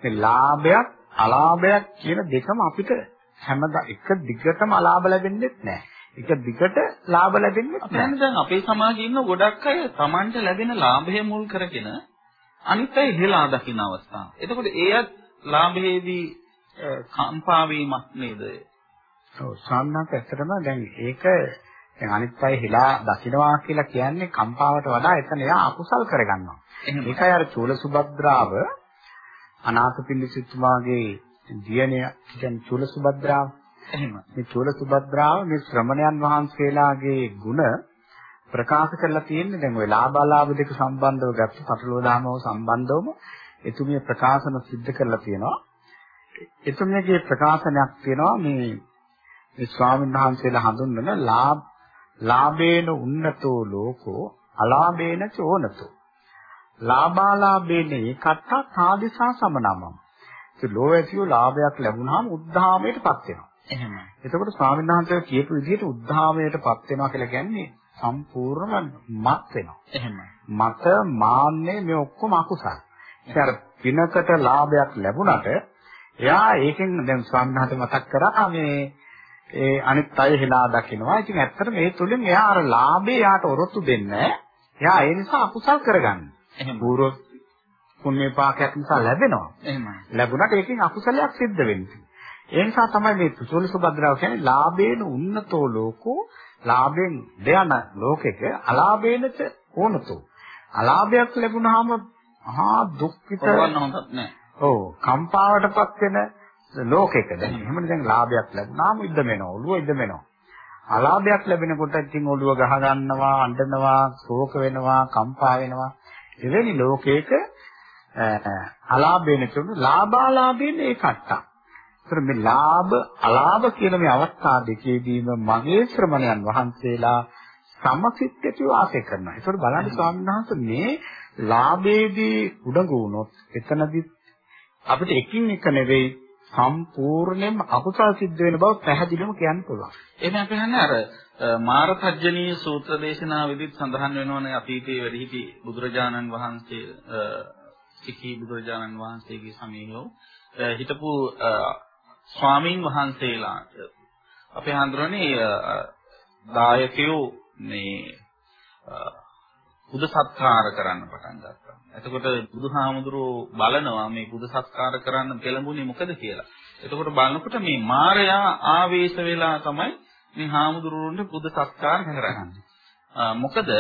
මේ ලාභයක් අලාභයක් කියන දෙකම අපිට හැමදා එක දිගටම අලාභ ලැබෙන්නේ නැහැ. එක දිගට ලාභ ලැබෙන්නේ නැහැ. දැන් අපේ සමාජයේ ඉන්න ගොඩක් අය Tamanට ලැබෙන ලාභය මුල් කරගෙන අනිත් අය ඉහළා දකින්න අවස්ථා. එතකොට ඒත් ලාභයේදී කම්පා වීමක් නේද? ඔව් සාමාන්‍යයෙන් ඇත්තටම දැන් ඒක දැන් අනිත් අය හිලා දකින්නවා කියලා කියන්නේ කම්පාවට වඩා එතන එයා අකුසල් කරගන්නවා. ඒකයි අර චූල සුභද්‍රාව අනාථපිණ්ඩිකතුමාගේ දියණිය කියන්නේ චූල සුභද්‍රාව. එහෙම. මේ චූල සුභද්‍රාව මේ ශ්‍රමණයන් වහන්සේලාගේ ගුණ ප්‍රකාශ කරලා තියෙන්නේ දැන් ওই ලාභාලාභ දෙක සම්බන්ධව ගත්ත පටලෝදාමව සම්බන්ධවම එතුමිය ප්‍රකාශන සිද්ධ කරලා තියෙනවා. එතුමියගේ ප්‍රකාශනයක් තියෙනවා මේ මේ ස්වාමීන් වහන්සේලා හඳුන්වන ලාභ ලාභේන උන්නතෝ ලෝකෝ අලාභේන චෝනතෝ. ලාභාලාභේන ඒකත්තා සාදිසා සමනමම්. ඒ ලෝයතිය ලාභයක් ලැබුණාම උද්ධාමයටපත් වෙනවා. එහෙමයි. එතකොට ස්වාමීන් වහන්සේ කියපු විදිහට උද්ධාමයටපත් වෙනවා කියලා කියන්නේ සම්පූර්ණ මත් වෙනවා. එහෙමයි. මත මාන්නේ මේ ඔක්කොම අකුසල්. ඒ අර පිනකට ලාභයක් ලැබුණට එයා ඒකෙන් දැන් ස්වාමීන් වහන්සේ මතක් කරා මේ ඒ අනිත් අය හිලා දකින්නවා. ඉතින් ඇත්තට මේ තුලින් එයා අර ලාභේ යාට ඔරොත්තු දෙන්නේ එයා ඒ නිසා අකුසල් කරගන්න. එහෙම. පූර්ව පුණ්‍ය පාකයක් නිසා ලැබෙනවා. එහෙමයි. ලැබුණාට ඒකෙන් අකුසලයක් සිද්ධ වෙන්නේ. ඒ නිසා තමයි මේ සුසුලි සුබද්‍රාව කියන්නේ ලාභේන උන්නතෝ ලෝකෝ ලාභෙන් දෙයන ලෝකෙක අලාභේනච ඕනතෝ. අලාභයක් ලැබුණාම මහා දුක් විතර හොඳක් නැහැ. ඔව් කම්පාවටපත් වෙන ලෝකෙක දැන් එහෙමනේ දැන් ලාභයක් ලැබුණාම ඉද්ද වෙනවා ඔළුව ඉද්ද වෙනවා අලාභයක් ලැබෙනකොට ඉතින් ඔළුව ගහ ගන්නවා අඬනවා ශෝක වෙනවා කම්පා වෙනවා එවැනි ලෝකයක අලාභේන කියන ලාභාලාභයෙන් ඒකට්ටා. ඒතර මේ ලාභ අලාභ කියන මේ අවස්ථා දෙකේදීම මගේ ශ්‍රමණයන් වහන්සේලා සමසිතට වාසය කරනවා. ඒතර බලන්න ස්වාමීන් වහන්සේ මේ ලාභයේදී උඩඟු වුණොත් එතනදී අපිට එකින් එක නෙවෙයි සම්පූර්ණයෙන්ම අකුසල් සිද්ධ වෙන බව පැහැදිලිවම කියන්න පුළුවන්. එහෙනම් අපි හන්නේ අර මාරතජ්ජනීය සූත්‍ර දේශනාවෙදිත් සඳහන් වෙනවනේ අතීතයේ වැඩිහිටි බුදුරජාණන් වහන්සේ චිකී බුදුරජාණන් වහන්සේගේ සමීහෝ හිටපු ස්වාමීන් වහන්සේලාට අපේ හඳුරන්නේ දායකයෝ මේ පුද සත්කාර කරන්න පටන් ගත්තා. එතකොට බුදුහාමුදුරුවෝ බලනවා මේ පුද සත්කාර කරන්න පෙළඹුණේ මොකද කියලා. එතකොට බලනකොට මේ මායයා ආවේශ වෙලා තමයි මේ හාමුදුරුවන්ට පුද සත්කාර කරන්නේ. මොකද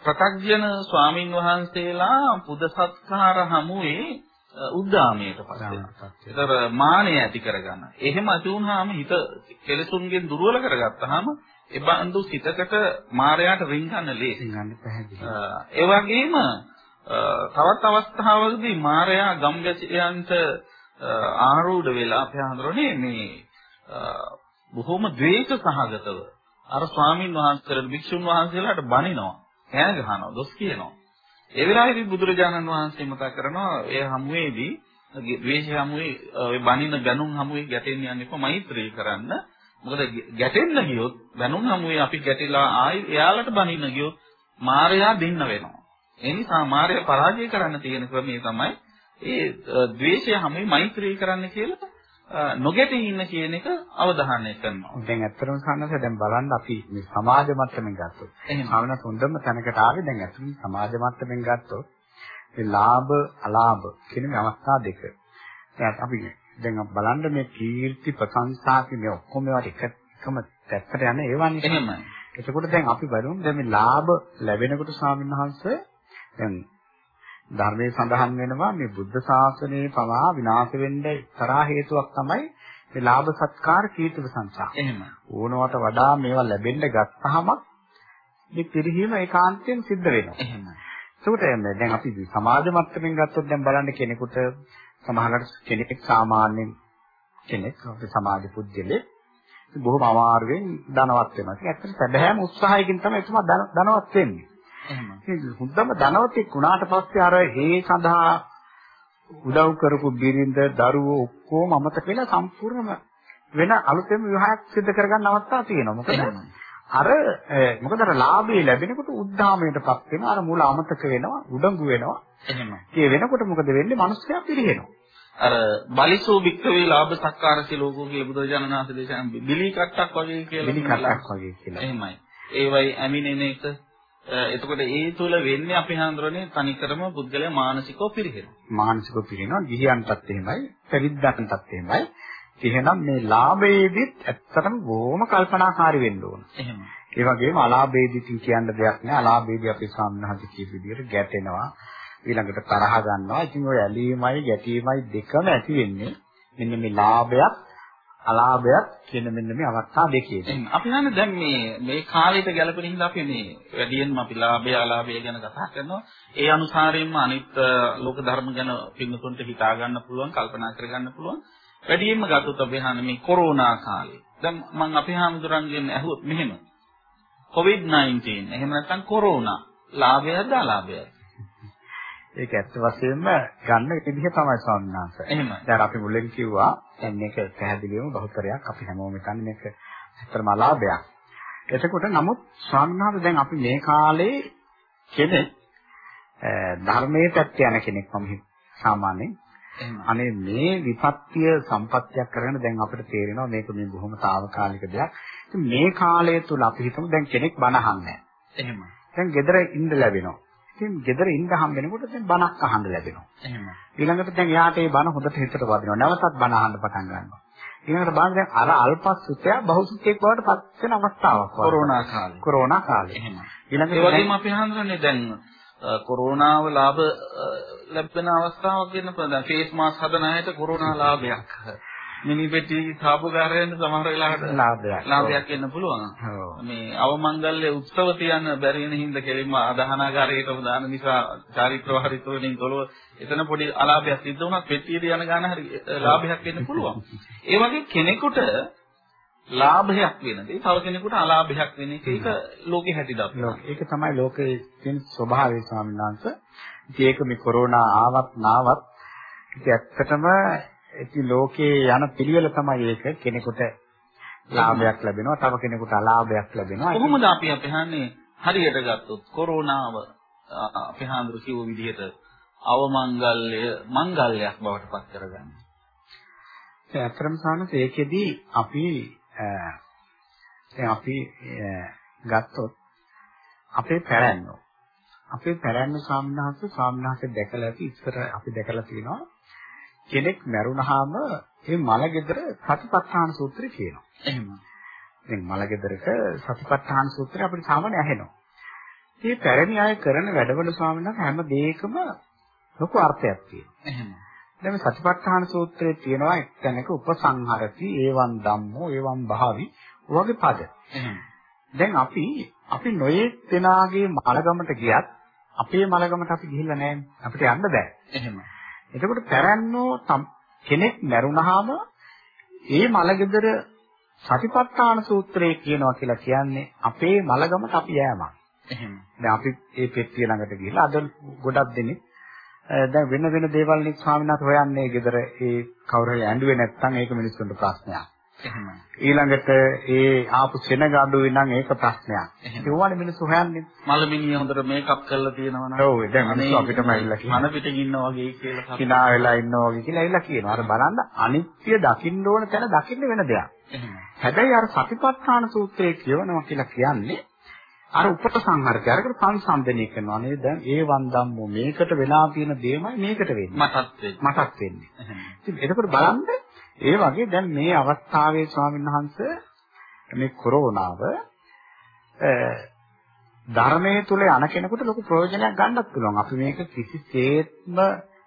ප්‍රත්‍යඥ ස්වාමින් වහන්සේලා පුද සත්කාර හමුවේ උද්දාමයට පස්සේ. ඒතර මානය ඇති කරගන්න. එහෙම ඇති වුනහම හිත කෙලසුන්ගෙන් දුර්වල කරගත්තාම ඒ බඳු සිතකට මායයට රින්ගන්න ලේසි. රින්ගන්න පැහැදිලි. ඒ වගේම තවත් අවස්ථාවකදී මායя ගම්වැසියන්ට ආරූඪ වෙලා අපි හඳුරන්නේ මේ බොහොම ද්වේෂ සහගතව අර ස්වාමින් වහන්සේලා භික්ෂුන් වහන්සේලාට බනිනවා, කෑ ගහනවා, දොස් කියනවා. ඒ වෙලාවේදී බුදුරජාණන් වහන්සේ මතක් කරනවා ඒ හමුවේදී ද්වේෂ හමුවේ ඔය බනින ගණුන් හමුවේ ගැටෙන්න යන්න එපා මෛත්‍රී කරන්න. මොකද ගැටෙන්න ගියොත් බැනුම් හමුවේ අපි ගැටිලා ආයි එයාලට බනින්න ගියොත් මායя දෙන්න වෙනවා. ඒ නිසා මායя පරාජය කරන්න තියෙන ක්‍රමය තමයි ඒ ද්වේෂය හැමයි මෛත්‍රී කරන්න කියලා නොගැටී ඉන්න කියන එක අවධානය කරනවා. දැන් ඇත්තටම සන්නස දැන් බලන්න අපි මේ සමාජ මට්ටමින් ගත්තොත්. එහෙනම් හොඳම තැනකට ආවේ දැන් ඇත්තටම සමාජ මට්ටමින් ගත්තොත් මේ ලාභ අලාභ කියන මේ අවස්ථා දෙක. දැන් අපි දැන් බලන්න මේ කීර්ති ප්‍රශංසා කියන ඔක්කොම ඒවාට එක එකම පැත්තට යන ඒවානේ. එහෙමයි. එතකොට දැන් අපි බලමු දැන් මේ ලාභ ලැබෙනකොට ස්වාමීන් වහන්සේ දැන් ධර්මයේ සඳහන් වෙනවා මේ බුද්ධ ශාසනයේ පවා විනාශ වෙන්න තරහා හේතුවක් තමයි මේ ලාභ සත්කාර කීර්ති ප්‍රශංසා. එහෙම. ඕනවට වඩා මේවා ලැබෙන්න ගත්තාම මේ පිරිහීම ඒකාන්තයෙන් සිද්ධ වෙනවා. එහෙම. ඒකට දැන් අපි සමාජ මට්ටමින් ගත්තොත් දැන් බලන්න කෙනෙකුට සමහරකට කෙනෙක් සාමාන්‍යයෙන් කෙනෙක් අපේ සමාජ පුද්ගලෙක් බොහොම අමාරුවෙන් ධනවත් වෙනවා. ඒක ඇත්තට සැබෑම උත්සාහයකින් තමයි එතුමා ධනවත් වෙන්නේ. එහෙම. හුද්දම ධනවතෙක් වුණාට පස්සේ අර හේ සඳහා උදව් කරපු බිරිඳ දරුවෝ ඔක්කොම අමතක වෙලා සම්පූර්ණම වෙන අලුතෙන් විවාහයක් සිදු කරගන්න අවස්ථා තියෙනවා. මොකද අර මොකද අර ලාභය ලැබෙනකොට උද්දාමයටපත් වෙනවා. අර මුල අමතක වෙනවා, උඩඟු වෙනවා. එහෙම. ඒ වෙනකොට මොකද වෙන්නේ? මිනිස්සයා පිරිහෙනවා. අර බලිසෝ භික්කවේ ලාභ සක්කාර සිලෝකෝ කියලා බුදුරජාණන් වහන්සේ දේශනා බිලි කට්ටක් වගේ කියලා. බිලි කට්ටක් වගේ කියලා. එහෙමයි. ඒවයි ඇමිනෙන එක එතකොට ඒ තුල වෙන්නේ අපි හඳුරන්නේ තනිකරම පුද්ගලයා මානසිකව පිරිහෙනවා. මානසිකව පිරිනවා. ගිහියන්ටත් එහෙමයි, පැවිද්දන්ටත් එහෙමයි. එහෙනම් මේ ලාභයේදීත් ඇත්තටම බොහොම කල්පනාකාරී වෙන්න ඕන. එහෙම. ඒ වගේම අලාභයේදී කියන්න දෙයක් නෑ. අලාභයේදී අපි සාමනහද කියපු විදිහට ගැටෙනවා. ඊළඟට තරහ ගන්නවා. ඉතින් ඔය ඇලීමයි ගැටීමයි දෙකම ඇති වෙන්නේ මෙන්න මේ ලාභයක් අලාභයක් කියන මෙන්න මේ අවස්ථා දෙකේදී. අපි හන්නේ දැන් මේ මේ කාලයට ගැලපෙන හින්දා අපි මේ වැඩියෙන්ම අපි ලාභය අලාභය ගැන කතා කරනවා. ඒ අනුසාරයෙන්ම අනිත් ලෝක ධර්ම ගැන පින්නතුන්ට හිතා ගන්න පුළුවන්, කල්පනා කර ගන්න පුළුවන්. වැඩියෙන්ම ගත්තොත් අපි හන්නේ මේ කොරෝනා කාලේ. දැන් මම අපි හාමුදුරන්ගෙන් ඇහුවොත් මෙහෙම. COVID-19 එහෙම නැත්නම් කොරෝනා ලාභයද අලාභයද? ඒක ඇත්ත වශයෙන්ම ගන්න විදිහ තමයි ස්වාමීන් වහන්සේ. එහෙමයි. දැන් අපි මුලින් කිව්වා දැන් මේක පැහැදිලිවම බහුතරයක් අපි හැමෝම හිතන්නේ මේක ඇත්තටම අලාභයක්. එතකොට නමුත් ස්වාමීන් දැන් අපි මේ කාලේ කෙනෙක් ධර්මයේ පැත්ත යන කෙනෙක් මම සාමාන්‍යයෙන් අනේ මේ විපත්‍ය සම්පත්තියක් කරගෙන දැන් අපිට තේරෙනවා මේක මේ බොහොම తాවකාලික දෙයක්. මේ කාලය තුල අපි හිතමු දැන් කෙනෙක් නැහැ. එහෙම. දැන් ගෙදර ඉන්න ලැබෙනවා. ඉතින් ගෙදර ඉන්න හම් වෙනකොට දැන් බණක් අහන්න ලැබෙනවා. එහෙම. ඊළඟට දැන් එයාට ඒ බණ හොඳට හිතට වදිනවා. නැවතත් බණ අහන්න පටන් ගන්නවා. ඊළඟට බලන්න දැන් අර අල්පස්සුතය බහුසුතෙක් බවට පත් වෙන අවස්ථාවක් වගේ. කොරෝනා කාලේ. කොරෝනා කාලේ. එහෙම. ඊළඟට ඒ වගේම අපි හඳුනන්නේ දැන් කොරෝනාව ලාභ ලැබෙන අවස්ථාවක් වෙන දැන් ෆේස් මාස්ක් හදන අයට කොරෝනා ලාභයක්. මිනි පෙට්ටි සාපකාරයෙන් සමහර වෙලාවට ලාභයක් ලාභයක් එන්න පුළුවන්. මේ අවමංගල්‍ය උත්සව තියන්න බැරි වෙන හින්දා කෙලින්ම ආදාහනාගාරයටම දාන නිසා චාරිත්‍ර වහරිත වලින් තොලව එතන පොඩි අලාභයක් සිද්ධ වුණා පෙට්ටියට යන ගාන හරි ලාභයක් එන්න පුළුවන්. ඒ වගේ කෙනෙකුට ලාභයක් වෙන දේ තව කෙනෙකුට අලාභයක් වෙන එක ඒක ලෝකේ හැටි දක්වනවා. ඒක තමයි ලෝකයේ තියෙන ස්වභාවය ස්වාමීන් වහන්සේ. ඉතින් ඒක මේ කොරෝනා ආවත් නාවත් ඉතින් ඇත්තටම ඉතින් ලෝකේ යන පිළිවෙල තමයි ඒක. කෙනෙකුට ලාභයක් ලැබෙනවා තව කෙනෙකුට අලාභයක් ලැබෙනවා. කොහොමද අපි අපහන්නේ හරියට ගත්තොත් කොරෝනාව අපේ හාමුදුරු කිව්ව විදිහට අවමංගල්‍ය මංගල්‍යයක් බවට පත් කරගන්නේ. ඒ අතරම සානස ඒකෙදී අපි දැන් අපි ගත්තොත් අපේ පැරැන්නෝ. අපේ පැරැන්න සාමනහස සාමනහස දැකලා ඇති ඉස්සර අපි දැකලා තියෙනවා කෙනෙක් මැරුණාම ඒ මලගෙදර සතිපට්ඨාන සූත්‍රය කියනවා. එහෙම. දැන් මලගෙදරක සතිපට්ඨාන සූත්‍රය අපිට සාමාන්‍ය ඇහෙනවා. මේ පැරණි අය කරන වැඩවල ස්වාමීන් වහන්සේ හැම දෙයකම ලොකු අර්ථයක් තියෙනවා. එහෙම. දැන් සතිපට්ඨාන සූත්‍රයේ තියෙනවා එක්තැනක උපසංහරති ඒවං ධම්මෝ ඒවං භාවි වගේ පද. එහෙම. දැන් අපි අපි නොයේ දෙනාගේ මලගමට ගියත් අපේ මලගමට අපි ගිහිල්ලා නැහැ. අපිට යන්න බෑ. එහෙම. එතකොට පැරැන්නෝ කෙනෙක් මැරුණාම ඒ මලගෙදර සතිපට්ඨාන සූත්‍රය කියනවා කියලා කියන්නේ අපේ මලගමට අපි යෑමක්. එහෙම. දැන් අපි ඒ පෙට්ටිය ළඟට ගිහලා අද ගොඩක් දෙනෙක් දැන් වෙන වෙන දේවල් නේ ස්වාමීන් වහන්සේ හොයන්නේ ගෙදර ඒ කවුරු හරි ඇඬුවේ නැත්නම් ඒක මිනිස්සුන්ට ප්‍රශ්නයක්. එහෙමයි. ඊළඟට ඒ ආපු සෙනග අඩුවේ නම් ඒක ප්‍රශ්නයක්. ඒ වගේ මිනිස්සු හොයන්නේ. මලමිනිය හොඳට මේකප් කරලා තියෙනවා නම්. ඔව් දැන් මිනිස්සු අපිටම ඇවිල්ලා කියනවා. මන පිටින් ඉන්නා වගේ කියලා. කිනා වෙලා ඉන්නවා වගේ කියලා ඇවිල්ලා කියනවා. අර බලන්න අනිත්‍ය දකින්න ඕන තැන දකින්න වෙන දෙයක්. හැබැයි අර සතිපට්ඨාන සූත්‍රයේ කියවනවා කියලා කියන්නේ අර උපසංහාරකය අරකට සංසන්දනය කරනවා නේද? දැන් ඒ වන්දම්මෝ මේකට වෙලා තියෙන දේමයි මේකට වෙන්නේ. මටත් වෙන්නේ. මටත් වෙන්නේ. ඉතින් එතකොට බලන්න ඒ වගේ දැන් මේ අවස්ථාවේ ස්වාමීන් වහන්සේ මේ කොරෝනාව ධර්මයේ තුල යන කෙනෙකුට ලොකු ප්‍රයෝජනයක් ගන්නත් පුළුවන්. අපි මේක කිසිසේත්ම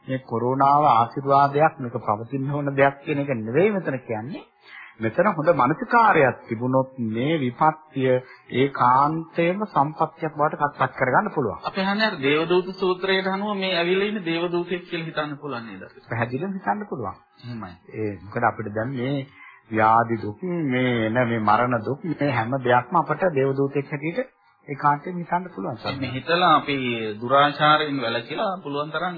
මේ කොරෝනාව ආශිර්වාදයක් මේක පවතින ඕන දෙයක් කියන එක නෙවෙයි මෙතන කියන්නේ. මෙතන හොඳ මානසිකාරයක් තිබුණොත් මේ විපත්තිය ඒකාන්තයෙන්ම සම්පත්තියක් බවට පත් කරගන්න පුළුවන්. අපි අර දේවදූත සූත්‍රයට අනුව මේ ඇවිල්ලා ඉන්න දේවදූතෙක් කියලා හිතන්න පුළුවන් නේද? පැහැදිලිව හිතන්න පුළුවන්. එහෙමයි. ඒ මොකද අපිට දැන් මේ ව්‍යාධි දුක් මේ එන මේ මරණ දුක් මේ හැම දෙයක්ම අපට දේවදූතෙක් හැටියට ඒකාන්තයෙන් හිතන්න පුළුවන්. මේ හිතලා අපි දුරාචාරයෙන් වැළකීලා පුළුවන් තරම්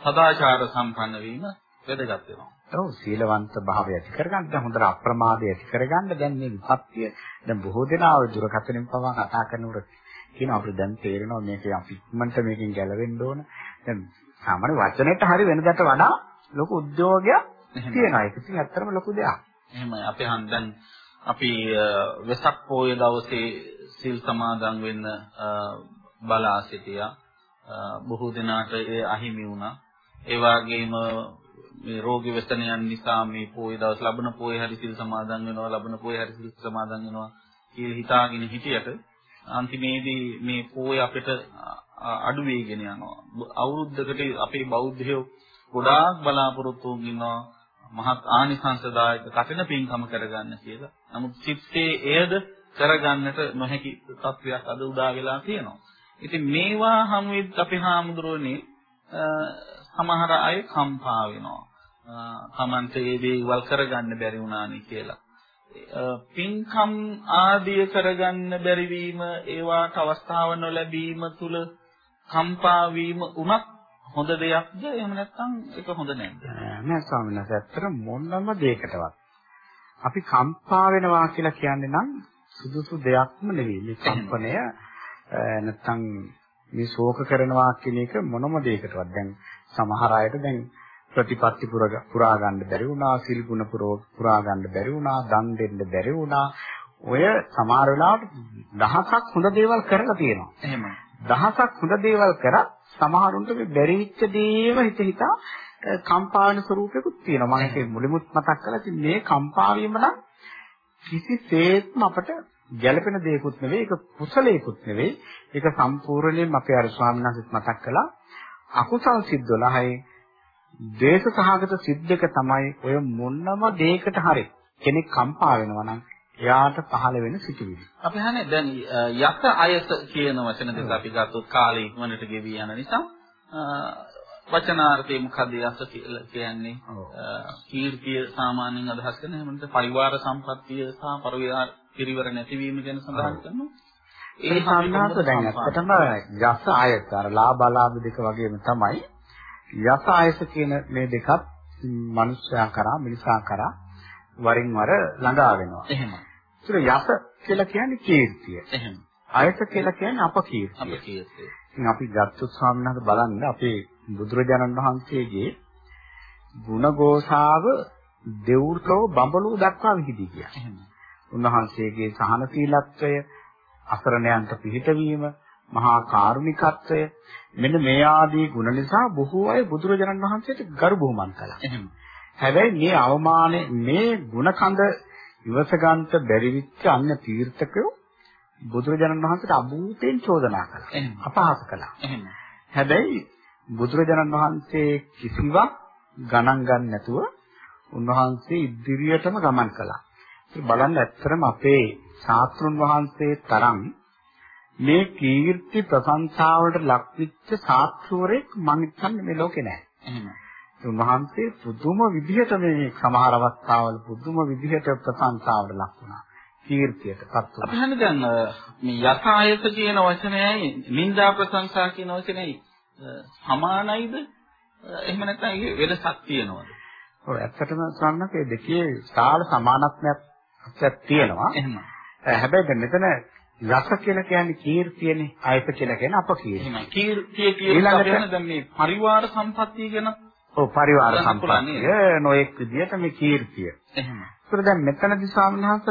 සදාචාර සම්පන්න වීම වැදගත් වෙනවා. ඔව් සීලවන්ත භාවය ඇති කරගන්න. හොඳට අප්‍රමාදය ඇති කරගන්න. දැන් මේ විපත්තිය දැන් බොහෝ දෙනා ඔය දුරකථනෙන් පවා කතා කරනකොට කියන අපිට දැන් තේරෙනවා මේක අපි ඉක්මනට මේකෙන් ගැලවෙන්න ඕන. දැන් සාමාන්‍ය වචනෙට හරි වෙනදට වඩා ලොකු උද්‍යෝගයක් තියෙනවා. ඒක ඉතින් ඇත්තටම ලොකු දෙයක්. එහෙමයි. අපි හන් දැන් අපි වෙසක් පොය දවසේ සිල් සමාදන් වෙන්න බලා සිටියා. බොහෝ දිනාට ඒ අහිමි වුණා. ඒ වගේම මේ රෝගී වේතනයන් නිසා මේ පොය දවස් ලබන පොය හරි සිල් සමාදන් වෙනවා ලබන පොය හරි සිල් සමාදන් වෙනවා කියලා හිතාගෙන හිටියට අන්තිමේදී මේ පොය අපිට අඩු වෙගෙන යනවා අවුරුද්දකට අපේ බෞද්ධයෝ ගොඩාක් බලාපොරොත්තු වෙනවා මහත් ආනිසංසදායක කටින පින්කම කරගන්න කියලා. නමුත් සිත්තේ එයද කරගන්නට නොහැකි තත්වයක් අද උදා වෙලා තියෙනවා. ඉතින් මේවා හැමෙත් අපේ හාමුදුරුවනේ සමහර අය කම්පා වෙනවා. තමන්ට ඒ දේවල් කරගන්න බැරි වුණානි කියලා. පින්කම් ආදිය කරගන්න බැරි වීම ඒවාට අවස්ථාව නොලැබීම තුල කම්පා වීම උනත් හොඳ දෙයක්ද? එහෙම නැත්නම් ඒක හොඳ නැද්ද? නෑ ස්වාමීන් වහන්සේ. ඇත්තට මොනම දෙයකටවත්. අපි කම්පා වෙනවා කියලා කියන්නේ නම් සුදුසු දෙයක්ම නෙවෙයි. මේ කම්පනය නැත්නම් මේ ශෝක කරනවා කියන එක මොනම දෙයකටවත්. දැන් සමහර අයට දැන් ප්‍රතිපත්ති පුරා ගන්න බැරි වුණා, සිල් ගුණ පුරා ගන්න බැරි වුණා, දන් දෙන්න බැරි වුණා. ඔය සමහර වෙලාවට දහසක් හොඳ දේවල් කරලා තියෙනවා. එහෙමයි. දහසක් හොඳ දේවල් කරා සමහරුන්ට මේ බැරි වෙච්ච දේම හිත හිතා කම්පා වෙන ස්වරූපයකුත් තියෙනවා. මම ඒක මුලිමුත් මතක් කළා. ඉතින් මේ කම්පා වීම නම් කිසිසේත්ම අපට ගැළපෙන දෙයක්ුත් නෙවෙයි. ඒක කුසලයකුත් නෙවෙයි. ඒක සම්පූර්ණයෙන්ම අපේ අර ස්වාමීන් වහන්සේත් මතක් කළා. අකුසල් සිද්ද 12යි ද්වේෂ සහගත සිද්දක තමයි ඔය මොනම දෙයකට හරි කෙනෙක් කම්පා වෙනවා නම් එයාට පහළ වෙන සිතුවිලි. අපි හන්නේ දැන් යත අයස කියන වචන දෙක අපි ගත්තොත් කාලේ ඉක්මනට ගෙවි යන නිසා වචනාර්ථයේ මොකද යස කියලා කියන්නේ කීර්තිය සාමාන්‍යයෙන් අදහස් කරන හැමෝට පරිවාර සම්පත්තිය සහ පරිවාර පිරිවර නැතිවීම ගැන සඳහන් කරනවා. ඒ සම්මාස දැන් ඇත්තටම යස ආයත අර ලාභ අලාභ දෙක වගේම තමයි යස ආයස කියන මේ දෙකත් මනුෂ්‍යයා කරා මිනිසා කරා වරින් වර ළඟා වෙනවා. එහෙමයි. ඒක යස කියලා කියන්නේ කීර්තිය. එහෙම. ආයස කියලා කියන්නේ අපකීර්තිය. අපකීර්තිය. ඉතින් අපි ගත්තොත් ස්වාමීන් වහන්සේ බලන්න අපේ බුදුරජාණන් වහන්සේගේ ගුණഘോഷාව දෙව්රතෝ බඹලු දක්වා විහිදී ගියා. උන්වහන්සේගේ සහනශීලත්වය, අසරණයන්ට පිහිටවීම, මහා කාරුණිකත්වය මෙන්න මේ ආදී ගුණ නිසා බොහෝ අය බුදුරජාණන් වහන්සේට ගරු බුහුමන් කළා. හැබැයි මේ අවමානයේ මේ ගුණ කඳ ඉවස ගන්නට බැරි විච්ච අන්‍ය තීර්ථකයෝ බුදුරජාණන් වහන්සේට අභූතෙන් චෝදනා කළා. අපහාස කළා. හැබැයි බුදුරජාණන් වහන්සේ කිසිවක් ගණන් ගන්න නැතුව උන්වහන්සේ ඉදිරියටම ගමන් කළා. බලන්න ඇත්තටම අපේ ශාස්ත්‍රුන් වහන්සේ තරම් මේ කීර්ති ප්‍රශංසාවට ලක්විච්ච ශාස්ත්‍රවරයෙක් මම හිතන්නේ මේ ලෝකේ නැහැ. එහෙම. උන්වහන්සේ පුදුම විදිහට මේ සමහර අවස්ථාවල පුදුම විදිහට ප්‍රශංසාවට ලක් වුණා. කීර්තියටපත් වුණා. අපි හන්නේ දැන් මේ යථායත කියන වචනයයි නිന്ദා ප්‍රශංසා කියන වචනයයි සමානයිද? එහෙම නැත්නම් වෙනසක් තියෙනවද? ඔව් ඇත්තටම ස්වර්ණකේ දෙකේ ස්ථාන සමානත්වයක් තියෙනවා. එහෙම. හැබැයි මෙතන යස කියලා කියන්නේ කීර්තියනේ ආයත කියලා කියන්නේ අපකීර්තිය. කීර්තිය කියන්නේ දැන් මේ පරිවාර සම්පත්තිය ගැන ඔව් පරිවාර සම්පත්තිය නොඑක් විදිහට මේ කීර්තිය. එහෙම. ඒතර දැන් මෙතනදී ස්වාමීනාස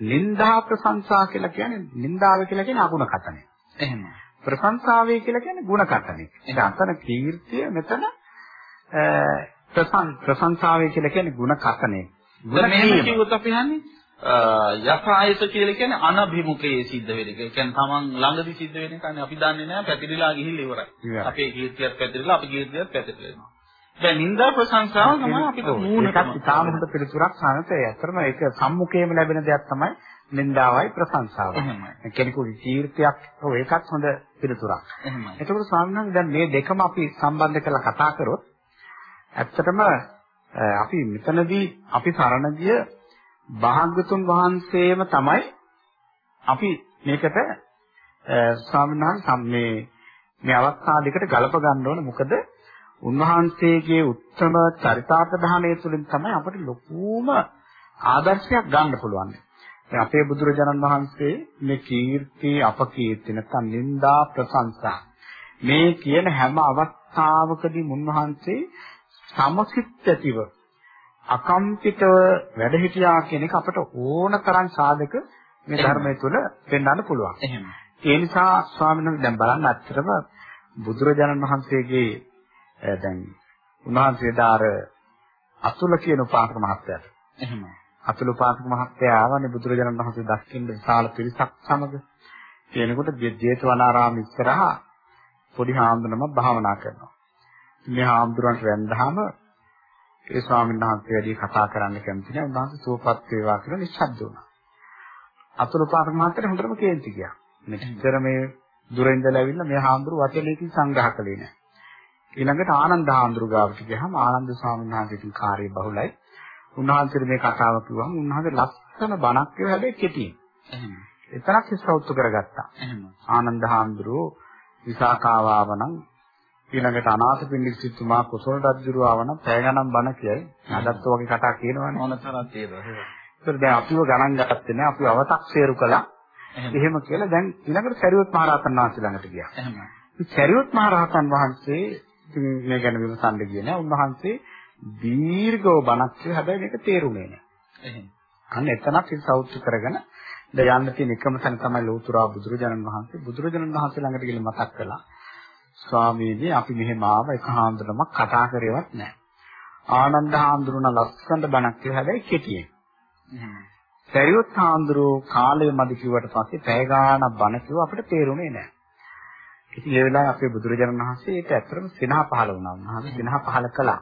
නින්දා ප්‍රශංසා කියලා කියන්නේ නින්දාව කියලා කියන්නේ අගුණ කතනය. එහෙම. ප්‍රශංසාවේ කියලා කියන්නේ ගුණ කතනය. ඒ අතන කීර්තිය මෙතන ප්‍රශංසාවේ කියලා කියන්නේ ගුණ කතනය. ගුණ මෙහෙම කිව්වොත් අපි හන්නේ යථායස කියලා කියන්නේ අනභිමුඛයේ සිද්ධ වෙන එක. ඒ කියන්නේ තමන් ළඟදි සිද්ධ වෙන එකනේ අපි දන්නේ නැහැ පැතිරිලා ගිහිල්ලා ඉවරයි. අපේ කීර්තියක් පැතිරිලා අපි කීර්තියක් පැතිරිලා. දැන් නින්දා ප්‍රශංසාව තමයි අපිට මූණට ඉතාම හොඳ පිළිතුරක් සානතේ. අතරම ඒක සම්මුඛයේම ලැබෙන දෙයක් තමයි නින්දාවයි ප්‍රශංසාවයි. එහෙමයි. කෙනෙකුගේ කීර්තියක් ඔය එකත් හොඳ පිළිතුරක්. එහෙමයි. ඒකෝට ස්වාමීන් දැන් මේ දෙකම අපි සම්බන්ධ කරලා කතා කරොත් ඇත්තටම අපි මෙතනදී අපි සරණ ගිය භාග්‍යතුන් වහන්සේම තමයි අපි මේකට ස්වාමීන් වහන්සේ මේ මේ අවස්ථා දෙකට ගලප ගන්න ඕන මොකද උන්වහන්සේගේ උත්තම චරිතාර්ථ ධානය තුළින් තමයි අපිට ලොකුම ආදර්ශයක් ගන්න පුළුවන්. දැන් අපේ බුදුරජාණන් වහන්සේ මේ කීර්ති අපකීර්ති නැත්නම් නිന്ദා ප්‍රශංසා මේ කියන හැම අවස්ථාවකදී මුන්වහන්සේ සමසිත ඇතිව අකම්පිතව වැඩ හිටියා කියන එක අපට ඕන තරම් සාධක මේ ධර්මයේ තුල පෙන්වන්න පුළුවන්. එහෙම. ඒ නිසා ස්වාමීන් වහන්සේ දැන් බලන්න ඇත්තටම බුදුරජාණන් වහන්සේගේ දැන් උන්වහන්සේට අර අතුල කියන උපාසක මහත්තයාට. එහෙම. අතුල උපාසක මහත්තයා ආවනේ බුදුරජාණන් වහන්සේ දක්ින්න විශාල පිරිසක් සමග. කියනකොට ජේතවනාරාම ඉස්සරහා පොඩි හාමුදුරනම භාවනා කරනවා. මේ හාමුදුරන්ට වැන්දහම ඒ ස්වාමීන් වහන්සේ වැඩි කතා කරන්න කැමති නැහැ. උන්වහන්සේ සුවපත් වේවා කියලා නිශ්ශබ්ද වුණා. අතුරු මහත්තයා හොඳටම කේන්ති ගියා. මෙච්චර මේ දුර ඉඳලා ඇවිල්ලා මේ හාමුදුරු වචනයකින් සංග්‍රහ කළේ නැහැ. ඊළඟට ආනන්ද හාමුදුරු ගාවට ගියාම ආනන්ද ස්වාමීන් වහන්සේගේ කාර්යය බහුලයි. උන්වහන්සේට මේ කතාව කිව්වම උන්වහන්සේ ලස්සන බණක් කියව හැබැයි කෙටියෙන්. එහෙම. එතරම් හිස්වුත් කරගත්තා. එහෙම. ආනන්ද හාමුදුරු විසාකාව ආවනම් ඊළඟට අනාථපිණ්ඩික සිටුමා කුසල රජුරු ආවනම් පැය ගණන් බණ කියයි. අදත් වගේ කතා කියනවනේ. මොන තරම් තියෙනවා. ඒතර දැන් අපිව ගණන් ගත්තේ නැහැ. අපිව අව탁සේරු කළා. එහෙම කියලා දැන් ඊළඟට සරියොත් මහ රහතන් වහන්සේ ළඟට ගියා. එහෙමයි. සරියොත් මහ රහතන් වහන්සේ මේ ගැන විමසන්න ගියේ නෑ. උන්වහන්සේ දීර්ඝව බණක් කිව්වා. හැබැයි මේක තේරුනේ නෑ. එහෙම. අන්න එතනක් ඉතින් සෞත්තු කරගෙන ද යන්න තියෙන එකම තැන තමයි ලෝතුරා බුදුරජාණන් වහන්සේ. බුදුරජාණන් වහන්සේ ළඟට ගිහින් මතක් කළා. ස්වාමීනි අපි මෙහෙම ආව එක හාමුදුරුවම කතා කරේවත් නැහැ. ආනන්ද හාමුදුරුවන ලස්සනට බණක් කියලා හැබැයි කෙටියෙන්. සරියොත් හාමුදුරුවෝ කාලය මදි කිව්වට පස්සේ පැය ගාණක් බණ කිව්ව අපිට තේරුනේ නැහැ. ඉතින් ඒ වෙලාවේ අපේ බුදුරජාණන් වහන්සේ ඒක ඇත්තටම සිනහ පහල වුණා. උන්වහන්සේ සිනහ පහල කළා.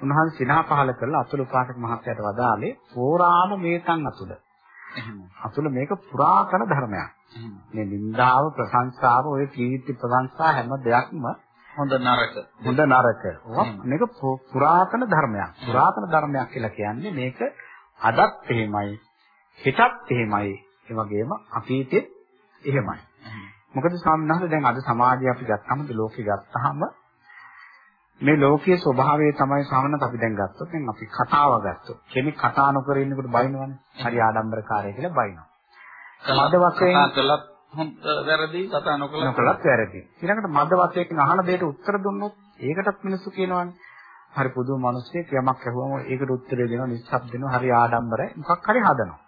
උන්වහන්සේ සිනහ පහල කරලා අතුල පාඨක මහත්තයාට වදාළේ පෝරාම මේතන් අතුල. අතුල මේක පුරාතන ධර්මයක්. මේ නින්දාව ප්‍රශංසාව ඔය කීර්ති ප්‍රශංසා හැම දෙයක්ම හොඳ නරක හොඳ නරක. මේක පුරාතන ධර්මයක්. පුරාතන ධර්මයක් කියලා කියන්නේ මේක අදත් එහෙමයි, හෙටත් එහෙමයි, ඒ වගේම අතීතෙත් එහෙමයි. මොකද ස්වාමීන් වහන්සේ දැන් අද සමාජය අපි ගත්තාම ලෝකෙ ගත්තාම මේ ලෝකයේ ස්වභාවය තමයි සාමනත් අපි දැන් ගත්තොත් දැන් අපි කතාව ගත්තොත් කෙනෙක් කතා නොකර ඉන්නකොට බයිනවනේ. හරි ආඩම්බරකාරය කියලා බයිනවා. මද වශයෙන් කතා කළත් වැරදි කතා නොකළත් නොකළත් වැරදි. ඊළඟට මද වශයෙන් අහන දෙයට උත්තර දුන්නොත් ඒකටත් මිනිස්සු කියනවානේ. හරි පුදුම මිනිස්සෙක් යමක් ඇහුවම ඒකට උත්තරේ දෙනවා නිස්සබ්ද වෙනවා හරි ආඩම්බරයි මොකක් හරි හදනවා.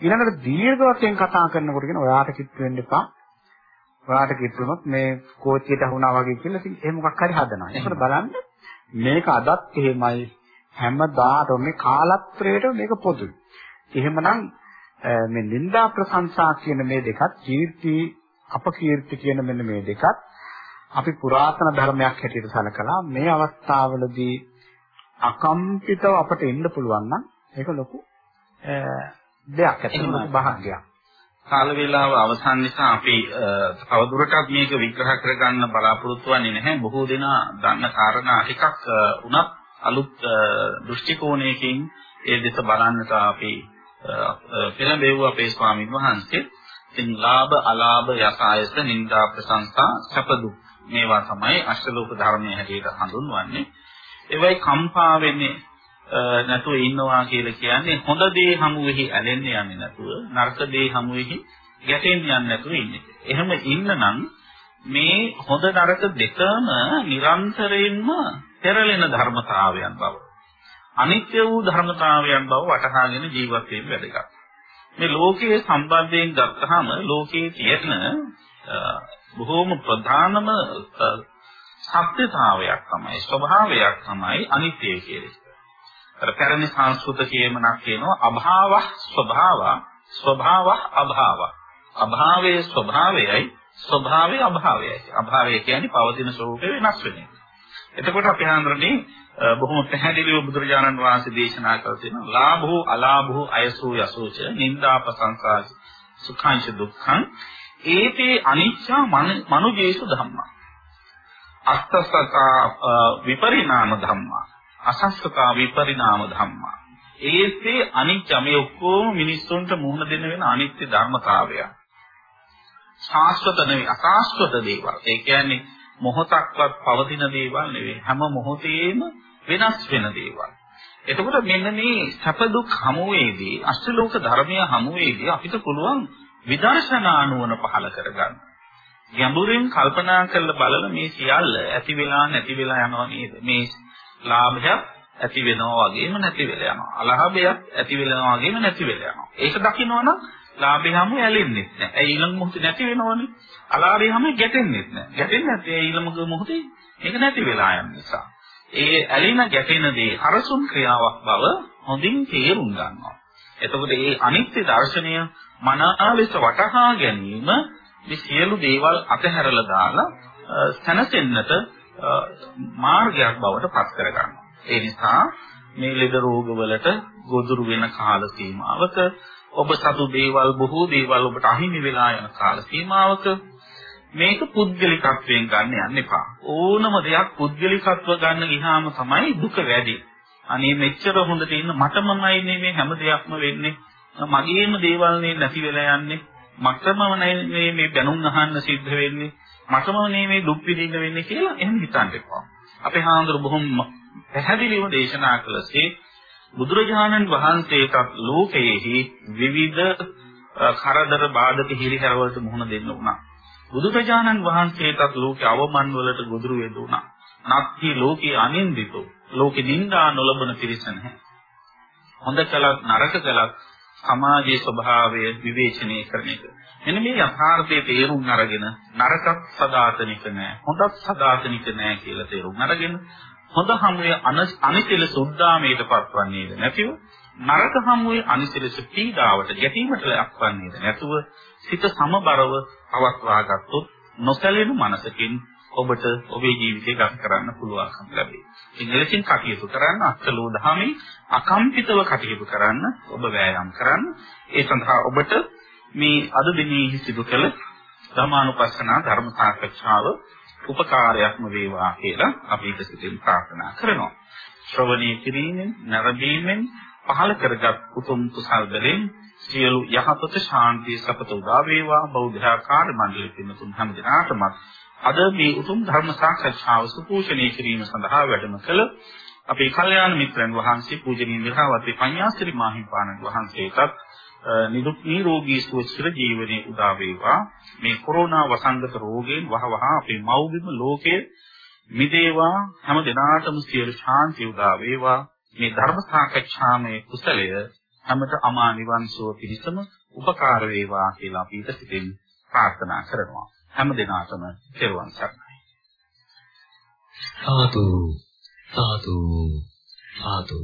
ඊළඟට දීර්ඝ වශයෙන් කතා කරනකොට කියන ඔයාට කිට්ටු වෙන්න එපා. ඔයාට කිට්ටු වුණොත් මේ කෝච්චියට අහුණා වගේ කියලා ඉතින් එහෙම මොකක් හරි හදනවා. ඒකට බලන්න මේක අදත් එහෙමයි හැමදාටම මේ කාලත්‍රයට මේක පොදුයි. එහෙමනම් මේ නිന്ദා ප්‍රශංසා කියන මේ දෙකත් කීර්ති අපකීර්ති කියන මෙන්න මේ දෙකත් අපි පුරාතන ධර්මයක් හැටියට සැලකලා මේ අවස්ථාවලදී අකම්පිතව අපට එන්න පුළුවන් නම් ඒක ලොකු දෙයක් ඇත්තටම භාග්‍යයක්. කාල වේලාව අවසන් නිසා අපි තවදුරටත් මේක විග්‍රහ කරගන්න බලාපොරොත්තු වෙන්නේ නැහැ. බොහෝ දෙනා දන්න කාරණා ටිකක් උනත් අලුත් දෘෂ්ටි කෝණයකින් ඒ දෙස බලන්නට අපි පෙළඹෙව්ව අපේ ස්වාමීන් වහන්සේ. ඉතින් ලාභ අලාභ යසායස නිന്ദා ප්‍රශංසා සැප දුක් මේවා තමයි අෂ්ටලෝක ධර්මයේ හැටියට හඳුන්වන්නේ. ඒවයි කම්පා වෙන්නේ නැතුව ඉන්නවා කියලා කියන්නේ හොඳ දේ හමුවෙහි ඇලෙන්න යන්නේ නැතුව නරක දේ හමුවෙහි ගැටෙන්න යන්නේ නැතුව ඉන්නේ. එහෙම ඉන්නනම් මේ හොඳ නරක දෙකම නිරන්තරයෙන්ම පෙරලෙන ධර්මතාවයන් බව. අනිත්‍ය වූ ධර්මතාවයන් බව වටහාගෙන ජීවත් වෙන්න වැදගත්. මේ ලෝකයේ සම්බන්ධයෙන් ගත්තාම ලෝකයේ තියෙන බොහෝම ප්‍රධානම සත්‍යතාවයක් තමයි ස්වභාවයක් තමයි අනිත්‍ය කියන්නේ. අර පැරණි සංස්කෘතියේම නක් කියනවා අභාව ස්වභාව ස්වභාව අභාව. අභාවයේ ස්වභාවයයි ස්වභාවයේ අභාවයයි. අභාවය කියන්නේ පවතින ස්වરૂපේ වෙනස් වෙන එක. එතකොට අපි හඳුරන්නේ බොහොම පැහැදිලිව බුදුරජාණන් වහන්සේ දේශනා කළ තියෙනවා ලාභෝ අලාභෝ අයසෝ යසෝච නින්දා ප්‍රසංසා සුඛාංශ දුක්ඛං ඒතේ අනිච්චා මනුජේසු ධම්මා අත්තසක විපරිණාම ධම්මා අසස්සතා විපරිණාම ධම්මා. ඒසේ අනිච්ච මේ ඔක්කොම මිනිස්සුන්ට මුහුණ දෙන්න වෙන අනිත්‍ය ධර්මතාවය ශාස්ත්‍රත නෙවෙයි අශාස්ත්‍රත දේවල්. ඒ කියන්නේ මොහොතක්වත් පවතින දේවල් නෙවෙයි. හැම මොහොතේම වෙනස් වෙන දේවල්. එතකොට මෙන්න මේ සැප දුක් හමුවේදී අෂ්ටලෝක ධර්මය හමුවේදී අපිට පුළුවන් විදර්ශනා නුවණ පහළ කරගන්න. ගැඹුරින් කල්පනා කරලා බලන මේ සියල්ල ඇති වෙලා නැති වෙලා යනවා නේද? මේ ලාභයක් ඇති වෙනවා වගේම නැති වෙලා යනවා. අලාභයක් ඇති වෙනවා වගේම නැති වෙලා යනවා. ඒක දකින්නවනම් ලාභයම ඇලෙන්නේ නැහැ. ඒ ඊළඟ මොහොතේ නැති වෙනවනේ. අලාභයම ගැටෙන්නේ නැහැ. ගැටෙන්නේ නැත්නම් ඒ ඊළඟ මොහොතේ මේක නැති වෙලා යන නිසා. ඒ ඇලෙන ගැටෙන දේ අරසුන් ක්‍රියාවක් බව හොඳින් තේරුම් ගන්නවා. එතකොට මේ අනිත්‍ය දර්ශනය මනාලෙස වටහා ගැනීම මේ සියලු දේවල් අතහැරලා දාලා සැනසෙන්නට මාර්ගයක් බවට පත් කරගන්නවා. ඒ නිසා මේ ලෙඩ රෝග වලට ගොදුරු වෙන කාල සීමාවක ඔබ සතු දේවල් බොහෝ දේවල් ඔබට අහිමි වෙලා යන කාල සීමාවක මේක පුද්ගලිකත්වයෙන් ගන්න යන්න එපා. ඕනම දෙයක් පුද්ගලිකත්ව ගන්න ගියාම තමයි දුක වැඩි. අනේ මෙච්චර හොඳට ඉන්න මටමමයි මේ හැම දෙයක්ම වෙන්නේ. මගේම දේවල් නේ නැති වෙලා යන්නේ. මටම මේ මේ බැනුම් අහන්න සිද්ධ වෙන්නේ. මටම මේ දුක් විඳින්න වෙන්නේ කියලා එහෙම හිතන්න එපා. අපේ හාමුදුරු බොහොම පැහැදිලිව දේශනා කළසේ බුදුරජාණන් වහන්සේටත් ලෝකයේහි විවිධ කරදර බාධක හිරිහැරවලට මුහුණ දෙන්න උනා. බුදුරජාණන් වහන්සේටත් ලෝකේ අවමන් වලට ගොදුරු වෙන්න උනා. නත්ති ලෝකේ අනින්දිතෝ. ලෝකේ නිന്ദා නොලබන පිරිස නැහැ. හොඳ කළත් නරක කළත් සමාජයේ ස්වභාවය විවේචනය කරන එක. මෙන්න මේ යථාර්ථයේ තේරුම් අරගෙන නරකක් සදාතනික නෑ හොඳක් සදාතනික නෑ කියලා තේරුම් අරගෙන හොඳ හමුවේ අනිසිල සුද්ධාමයට පත්වන්නේද නැතිව නරක හමුවේ අනිසිලස පීඩාවට ගැටීමට ලක්වන්නේද නැතුව සිත සමබරව පවත්වා ගත්තොත් නොසැලෙන මනසකින් ඔබට ඔබේ ජීවිතය ගත කරන්න පුළුවන්කම ලැබේ. ඉතින් එලෙසින් කටයුතු කරන්න අත්ලෝ දහමේ අකම්පිතව කටයුතු කරන්න ඔබ වෑයම් කරන්න. ඒ සඳහා ඔබට මේ අද දිනේ සිදු කළ ධර්මානුපස්සනා ධර්ම සාකච්ඡාව උපකාරයක්ම වේවා කියලා අපි ඉතින් ප්‍රාර්ථනා කරනවා. ශ්‍රවණී කිරීමෙන්, නරඹීමෙන් පහළ කරගත් උතුම් කුසල් වලින් සියලු යහපත ශාන්තිය සපත උදා වේවා බෞද්ධ ආකාර මණ්ඩලෙ පින්නතුන් හැම දිනාටම අද මේ උතුම් ධර්ම සාකච්ඡාව සුපෝෂණය කිරීම සඳහා වැඩම කළ අපේ කල්යාණ මිත්‍රයන් වහන්සේ පූජනීය නිරාවතී පඤ්ඤාසිරි මාහිම්පාණන් වහන්සේටත් නිරෝගී සුවචිර ජීවනයේ උදා වේවා. මේ කොරෝනා වසංගත රෝගයෙන් වහවහ අපේ මව්බිම ලෝකයේ මිදේවා. හැම දිනාටම සියලු ශාන්තිය උදා වේවා. මේ ධර්ම සාකච්ඡාමේ කුසලය හැමත අමා නිවන් සුව පිණිසම උපකාර වේවා කියලා අපි ඊට සිතින් ප්‍රාර්ථනා කරනවා. හැම දිනාටම තෙරුවන් සරණයි. සාදු සාදු සාදු.